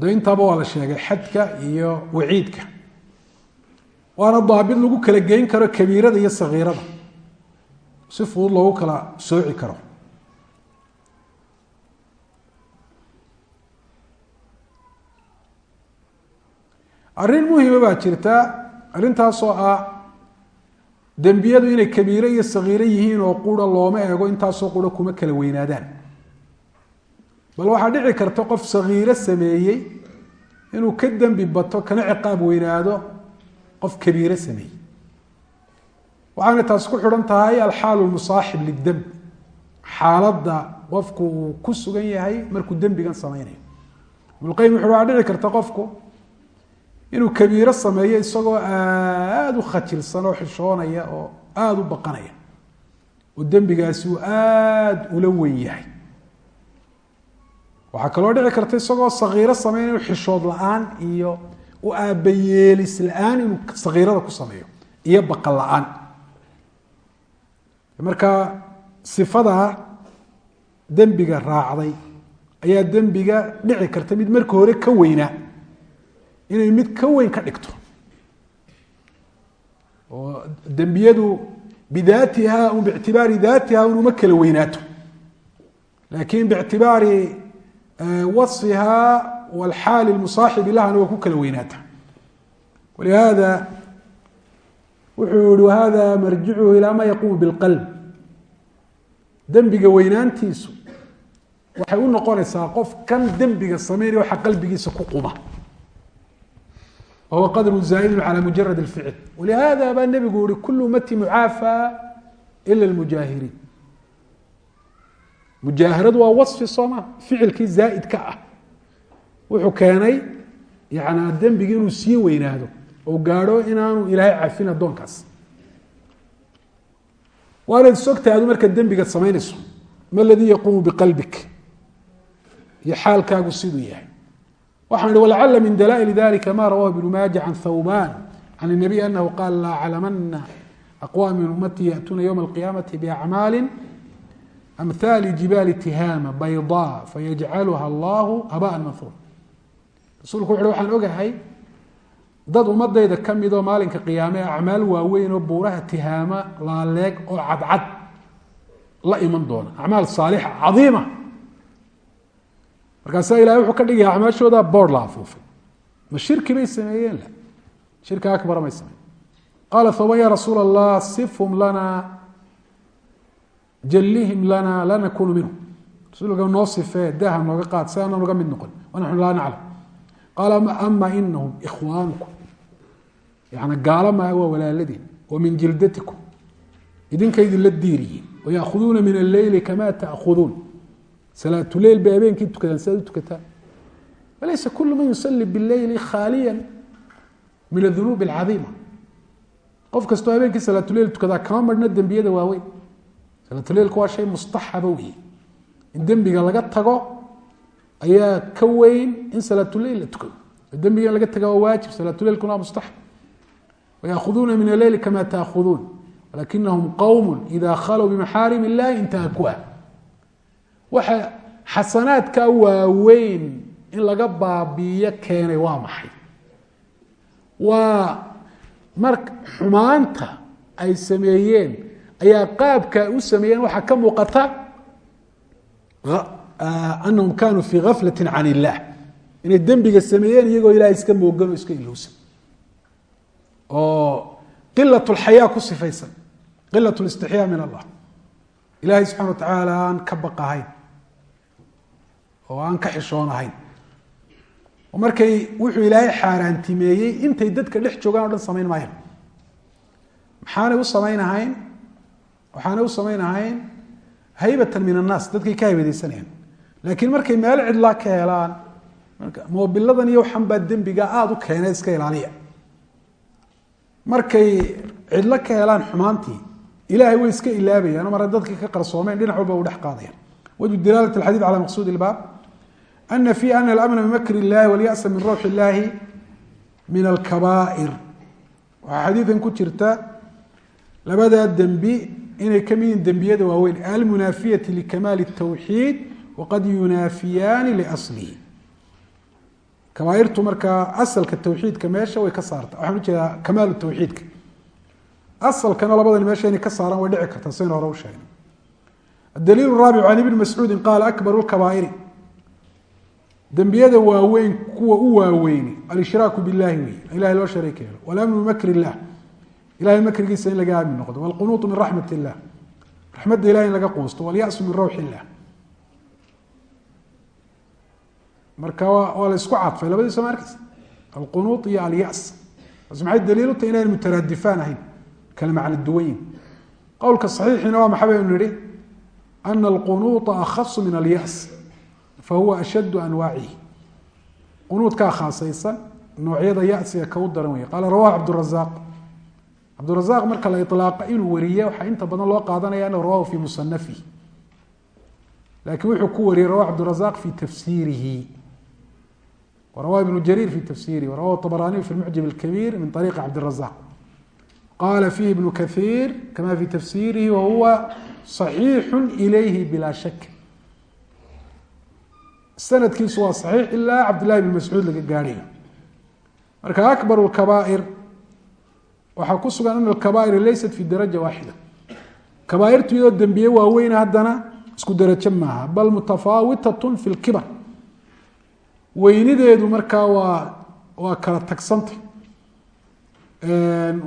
De intaaba waa la sheegay xadka iyo waciidka. Waana daabit lagu kala geyn karo kabiirada iyo sagiirada. Si fudud loogu kala sooci karo. Arrin muhima baa jirta arrintaasoo ah dembiyadu inay kabiire iyo sagiiro yihiin oo qura looma eego intaasoo qura kuma kala weynaadaan. Bal waxaa dhici karta qof sagiiro sameeyey inuu ka dembi bato kana ciqaab weynaado qof kabiire sameeyey. Waxaana taas ku xidhan tahay alxaalu musaaxib lidemb xaaladda qofku uu ku sugan yahay markuu dembigan sameynayo ibnuqayim wuxu waa dhici karta qofku inuu kabiiro sameeyo isagoo aada u khajilsan oo xishoonaya oo aada u baqanaya. Oo dembigaasi uu aada ula weyn yahay. Waxaa kaloo dhici karta isagoo sakiiro sameyn inuu xishood la'aan iyo u aabayeelis la'aan inuu sakiirada ku sameeyo iyo baqan la'aan. Marka sifadaa dembiga raacday ayaa dembiga dhici karta mid marka hore ka weynaa inay mid ka weyn ka dhigto oo dembiyadu bidaatiha un bictibaari daatiha un uma kala weynaato laakin bictibaari waصfiha wاlxaali musaaxibi lahana waa ku kala weynaata walihada wuxuu yihi hada marjicuhu ilaa ma yaqumu biاlqalb dembiga weynaantiisu waxay u noqonaysaa qof kan dembiga sameynaya waxa qalbigiisa ku quma whuwa qadru zaailun calى mujarad اficl walihada baa nebigu yihi kul mati mucaafa ila mujaahiriin mujaahiradu waa wafi soo ma ficilkii zaaidka ah wuxuu keenay yani dembigii inuu sii weynaado oo gaadho inaanu ilaahay cafin addoonkaas waa inaad isogtahay adu markaad dembiga samaynayso ma ladii yaquumu biqalbik iyo xaalkaagu siduu yahay waxaan ihi walacala min dalaa'il dalika ma rawahu ibnu maaja can thawban can الnabiy anahu qaal la aclamana aqwaam min ummati yaأtuuna ywma alqiyaamati biacmaali amhaali jibaali tihaama baydaa fayajcaluha allahu habaan manhuur rasuulku wuxu waxaan ogahay dad ummadayda ka midoo maalinka qiyaame acmaal waaweyn oo buuraha tihaama laaleeg oo cadcad la iman doona acmaal saalixa cadiima markaasaa ilahay wuxuu ka dhigaya acmaashooda boor la afuufay. Ma shirki bay sameeyeen la. Shirki akbara may sameeyen qaala thawban ya rasuula allah sifhum lana jallihim lana la minhum rasuulka noo sifee daha nooga qaad si aanan uga mid noqon. Wanaxnu laa naclam. Qaala ama inahum ikhwaanukum? Yani gaalo maaha waa walaaladiin oo min jildatikum. Idinkaydin la diiriyiin wayaakuduuna min alleyli kama taakuduun salaatuleyl bay habeenkii tukadaan siaad tukataan. Walaysa kulu man yusali bileyli khaaliya min adunuub alcadiima. Qof kastoo habeenkii salaatuleyl tukadaa kama marhna dembiyada waaweyn. Salaatuleylku waa shay mustaxaba wey in dembiga laga tago ayaa ka weyn in salaatuleyl la tukado dembiga laga taga waa waajib salaatuleylkuna waa mustaxab. Wayaakuduuna min alleyli kama taakuduun walakinahum qowm ida khalow bimaxaarim illahi intahakuha waxa xasanaadka waaweyn in laga baabiiyo keenay waa maxay? Waa mar xumaanta ay sameeyeen ayaa qaabka ay u sameeyeen waxaa ka muuqata anahum kanuu fii gaflati can illah inay dembiga sameeyeen iyagoo ilahay iska moogan oo iska ilowsan oo qilat lxayaa ku sifaysan. Qilat listixyaa min allah. Ilahay subxana wa tacaala aan ka baqahayn oo aan ka xishoonahayn oo markay wuxuu ilaahay xaaraantimeeyey intay dadka dhex joogaan o dhan samayn maayaan maxaanay u samaynahayn waxaanay u samaynahayn haybatan min annaas dadkay ka haybadeysanayaan laakiin markay meel cidlaa ka helaan moobiladan iyo waxan baa dembiga aada u keenay iska ilaaliya. Markay cidlo ka helaan xumaantii ilahay way iska ilaabayaan mar dadkii ka qarsoomeen dhinac walba u dhex qaadayaan wajhu dilaalat alxadid cala maqsuud ilbaab ana fi ana alamna bimakr illahi walyasa min rawxi illahi min alkabaa'ir waxaa xadiidan ku jirta labadaa dembi inay ka mid yihiin dembiyada waaweyn. Almunaafiyati likamaali الtawxiid waqad yunaafiyaani liaslihi. Kabaairtu markaa asalka tawxiidka meesha way ka saarta waxaan u jeedaa kamaal tawxiidka. Asalkana labadani meesha inay ka saaraan way dhici kartaa saynu hore u sheegnay adaliil raabicu can ibni mascuudin qaala akbaru lkabaa'iri dembiyada waaweyn kuwa u waaweyni alshraaku billahi wey ilahay loo shariik yeelo walamnu makr ilahay makrigiisa in laga aamin noqdo. Wlqunuutu min raxmat illah raxmadda ilahay in laga quusto. Walyasu min rawx illah marka waa la isku cadfay labadiisa ma arkeysa alqunuut iyo alyas bas maxay daliil u tahay inayn mutaraadifaan ahayn? Kala macno duwanyin qowlka saxiixina waa maxaa baynu nihi ana alqunuuطa akhasu min alyas fahuwa ashaddu anwaacihi qunuudkaa khaasaysan noocyada yasiga ka u daran wey qaala rawahu cabdurazaq cabdurazaq marka la ilaaqa inuu wariye waxaa inta badan loo qaadanaya anahu rawahu fi musanafihi laakiin wuxuu ku wariyey rawahu cabdurazaq fi tafsiirihi wrawa ibn jariir fi tafsiri wrawahu طbraniy fi mucjam اkabir min ariiqi cabdirazaq qala fihi ibnu kahiir kama fi tafsirihi wahuwa صaxiixu ilayhi bila shak sanadkiisu waa saxiix ilaa cabdillahi bn mascuud laga gaadhayo marka akbar اkabair waxaa ku sugan an alkabaira laysat fi daraja waaxida kabaairtu dembiye waaweyna haddana isku darajo maaha bal mutafaawitatun fi lkibar weynideedu markaa waa waa kala tagsantay.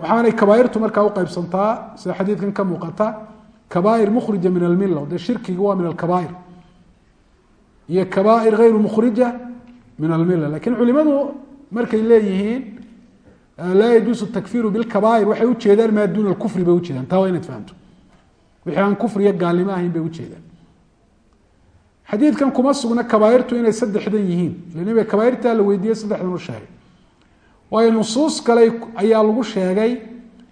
Waxaanay kabaairtu markaa uqeybsantaa sida xadiidkan ka muuqata kabair mukhrija min almilla dee shirkiga waa min alkabair iyo kabaair hayru mukhrija min almila laakiin culimadu markay leeyihiin laa yajuusu takfiru bilkabaair waxay ujeedaan maa duuna kufri bay ujeedaan taa waa inaad fahamto. Wixii aan kufriya gaalnimo ahayn bay ujeedaan xadiidkan kuma sugna kabaairtu inay saddexdan yihiin. Nabiga kabaairtaa la weydiiyey saddexdan u sheegay waayo nusuus kale ayaa lagu sheegay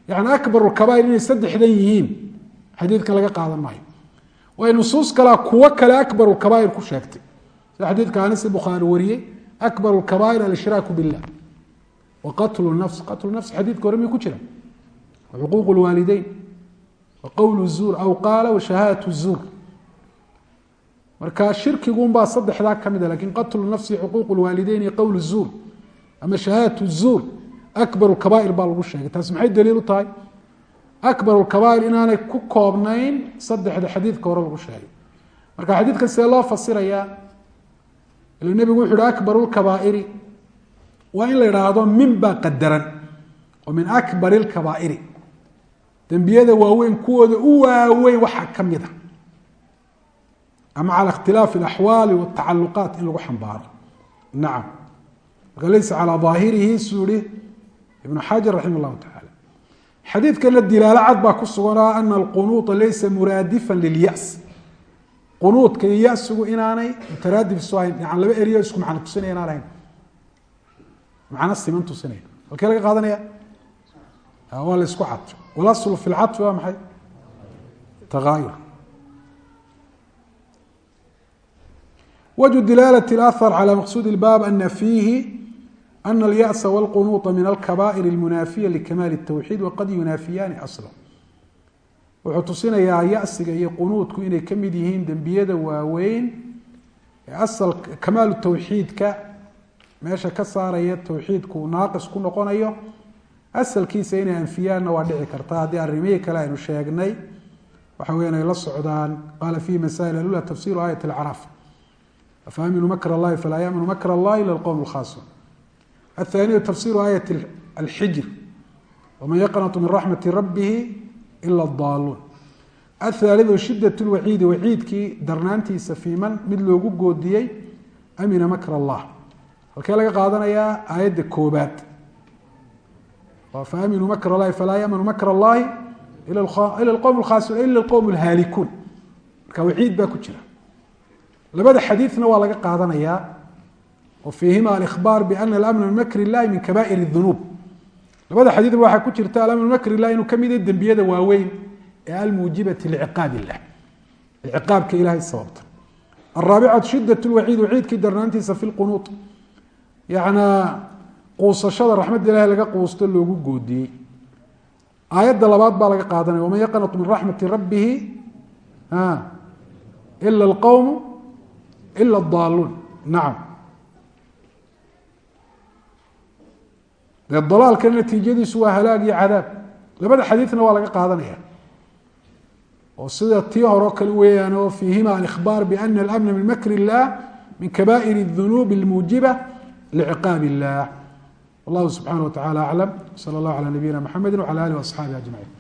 yani akbaru kabaair inay saddexdan yihiin. Xadiidkan laga qaadan maayo. Waayo nusuus kalea kuwo kale akbaru kabaair ku sheegtay sida xadiidka anas bukhaari wariyey akbaru kabaair alshraaku billah wa qatlu nafs qatlu nafs xadiidka hore mi ku jira xuquuq lwaalideyn wa qowl zuur aw qaala wa shahaadatu zuur. Marka shirkigunbaa saddexdaa ka mida laakiin qatlu nafsi xuquuq lwaalideyn iyo qowl zuur. Ama shahaadat zuur akbaru kabaair baa lagu sheegay. Taasi maxay daliil u tahay? Akbaru kabaair inaanay ku koobnayn saddexda xadiidka hore lagu sheegay. Marka xadiidkan see loo fasirayaa ila nebigu wuxu uhi akbaru lkabaairi waa in la idhaahdo min baa qadaran oo min akbari lkabaairi dembiyada waaweyn kuwooda u waaweyn waxaa ka mid a ama calى اkhtilaafi اaxwaali wاtacaluqaat in lagu xambaaro nacam marka laysa calى ظaahirihi suu ihi ibn xajar raximah اllahu taعala xadiidkana dilaalo cad baa ku suganoo ana alqunuuطa laysa muraadifa lilyas qunuudka iyo yasigu inaanay mutaraadif isu ahayn yan laba eriyo isku macno tusinaya inaan ahayn macno siman tusinaya halkee laga qaadanaya waa la isku cadfo walaslu fi lcaطfi waa maxay taaayur wجه dilaalة الأثر عlى maqsud الbab أna fiihi أna الyأس والqنuuطa min الكbائر الmunaafiya لkmaal التwxيid وqad yunaafiyaani asla wuxuu tusinayaa yasiga iyo qunuudku inay ka mid yihiin dembiyada waaweyn asal kamaalu tawxiidka. Meesha ka saaraya tawxiidku uu naaqis ku noqonayo. Asalkiisa inay anfiyaanna waa dhici karta. Haddii arrimihii kale aynu sheegnay waxa weya inay la socdaan. Qaala fihi masail alula tafsiru aayat alcaraaf. Afaaminuu makr allahi falaa yaaminu makr allah ila alqowm alkhaasiruun. Athaaniyu tafsiru aayat alxijr waman yaqnatu min raxmati rabbihi ila daaluun athaalidu shidat lwaciidi waciidkii darnaantiisa fii mid loogu goodiyey amina makr allah halkee laga qaadanayaa aayadda koobaad? Faaminuu makr allahi falaa yaamanu makr allahi ila qowm khaasin ila qowm lhaalikuun marka waciid baa ku jira. Labada xadiidna waa laga qaadanayaa oo fiihima alihbaar biana amna min makr illahi min kabaa'ir اdunuub labada xadiidba waxaa ku jirta makr illahi inuu ka mid yahay dembiyada waaweyn ee almuujibati liciqaab illah ciqaabka ilahay sababta. Araabicatu shidat lwaciid waciidkii darnaantiisa fi lqunuud yanaa quusashada raxmadda ilahi laga quusto loogu goodiyey. Aayadda labaad baa laga qaadanaya waman yaqnatu min raxmati rabbihi ila alqowmu ila adaaluun nacam dee dalaalka natiijadiisu waa halaag iyo cadaab. Labada xadiidna waa laga qaadanaya. Oo sida tii hore o kale weeyaan oo fiihima alikhbaar biana alamna min makr illah min kabaa'ir اdunuub اlmuujiba lciqaab illah. Wallahu subxanah wa tacala aclam sala allah calaa nabiyina mxamedi wcala alih waasxaabihi ajmaciin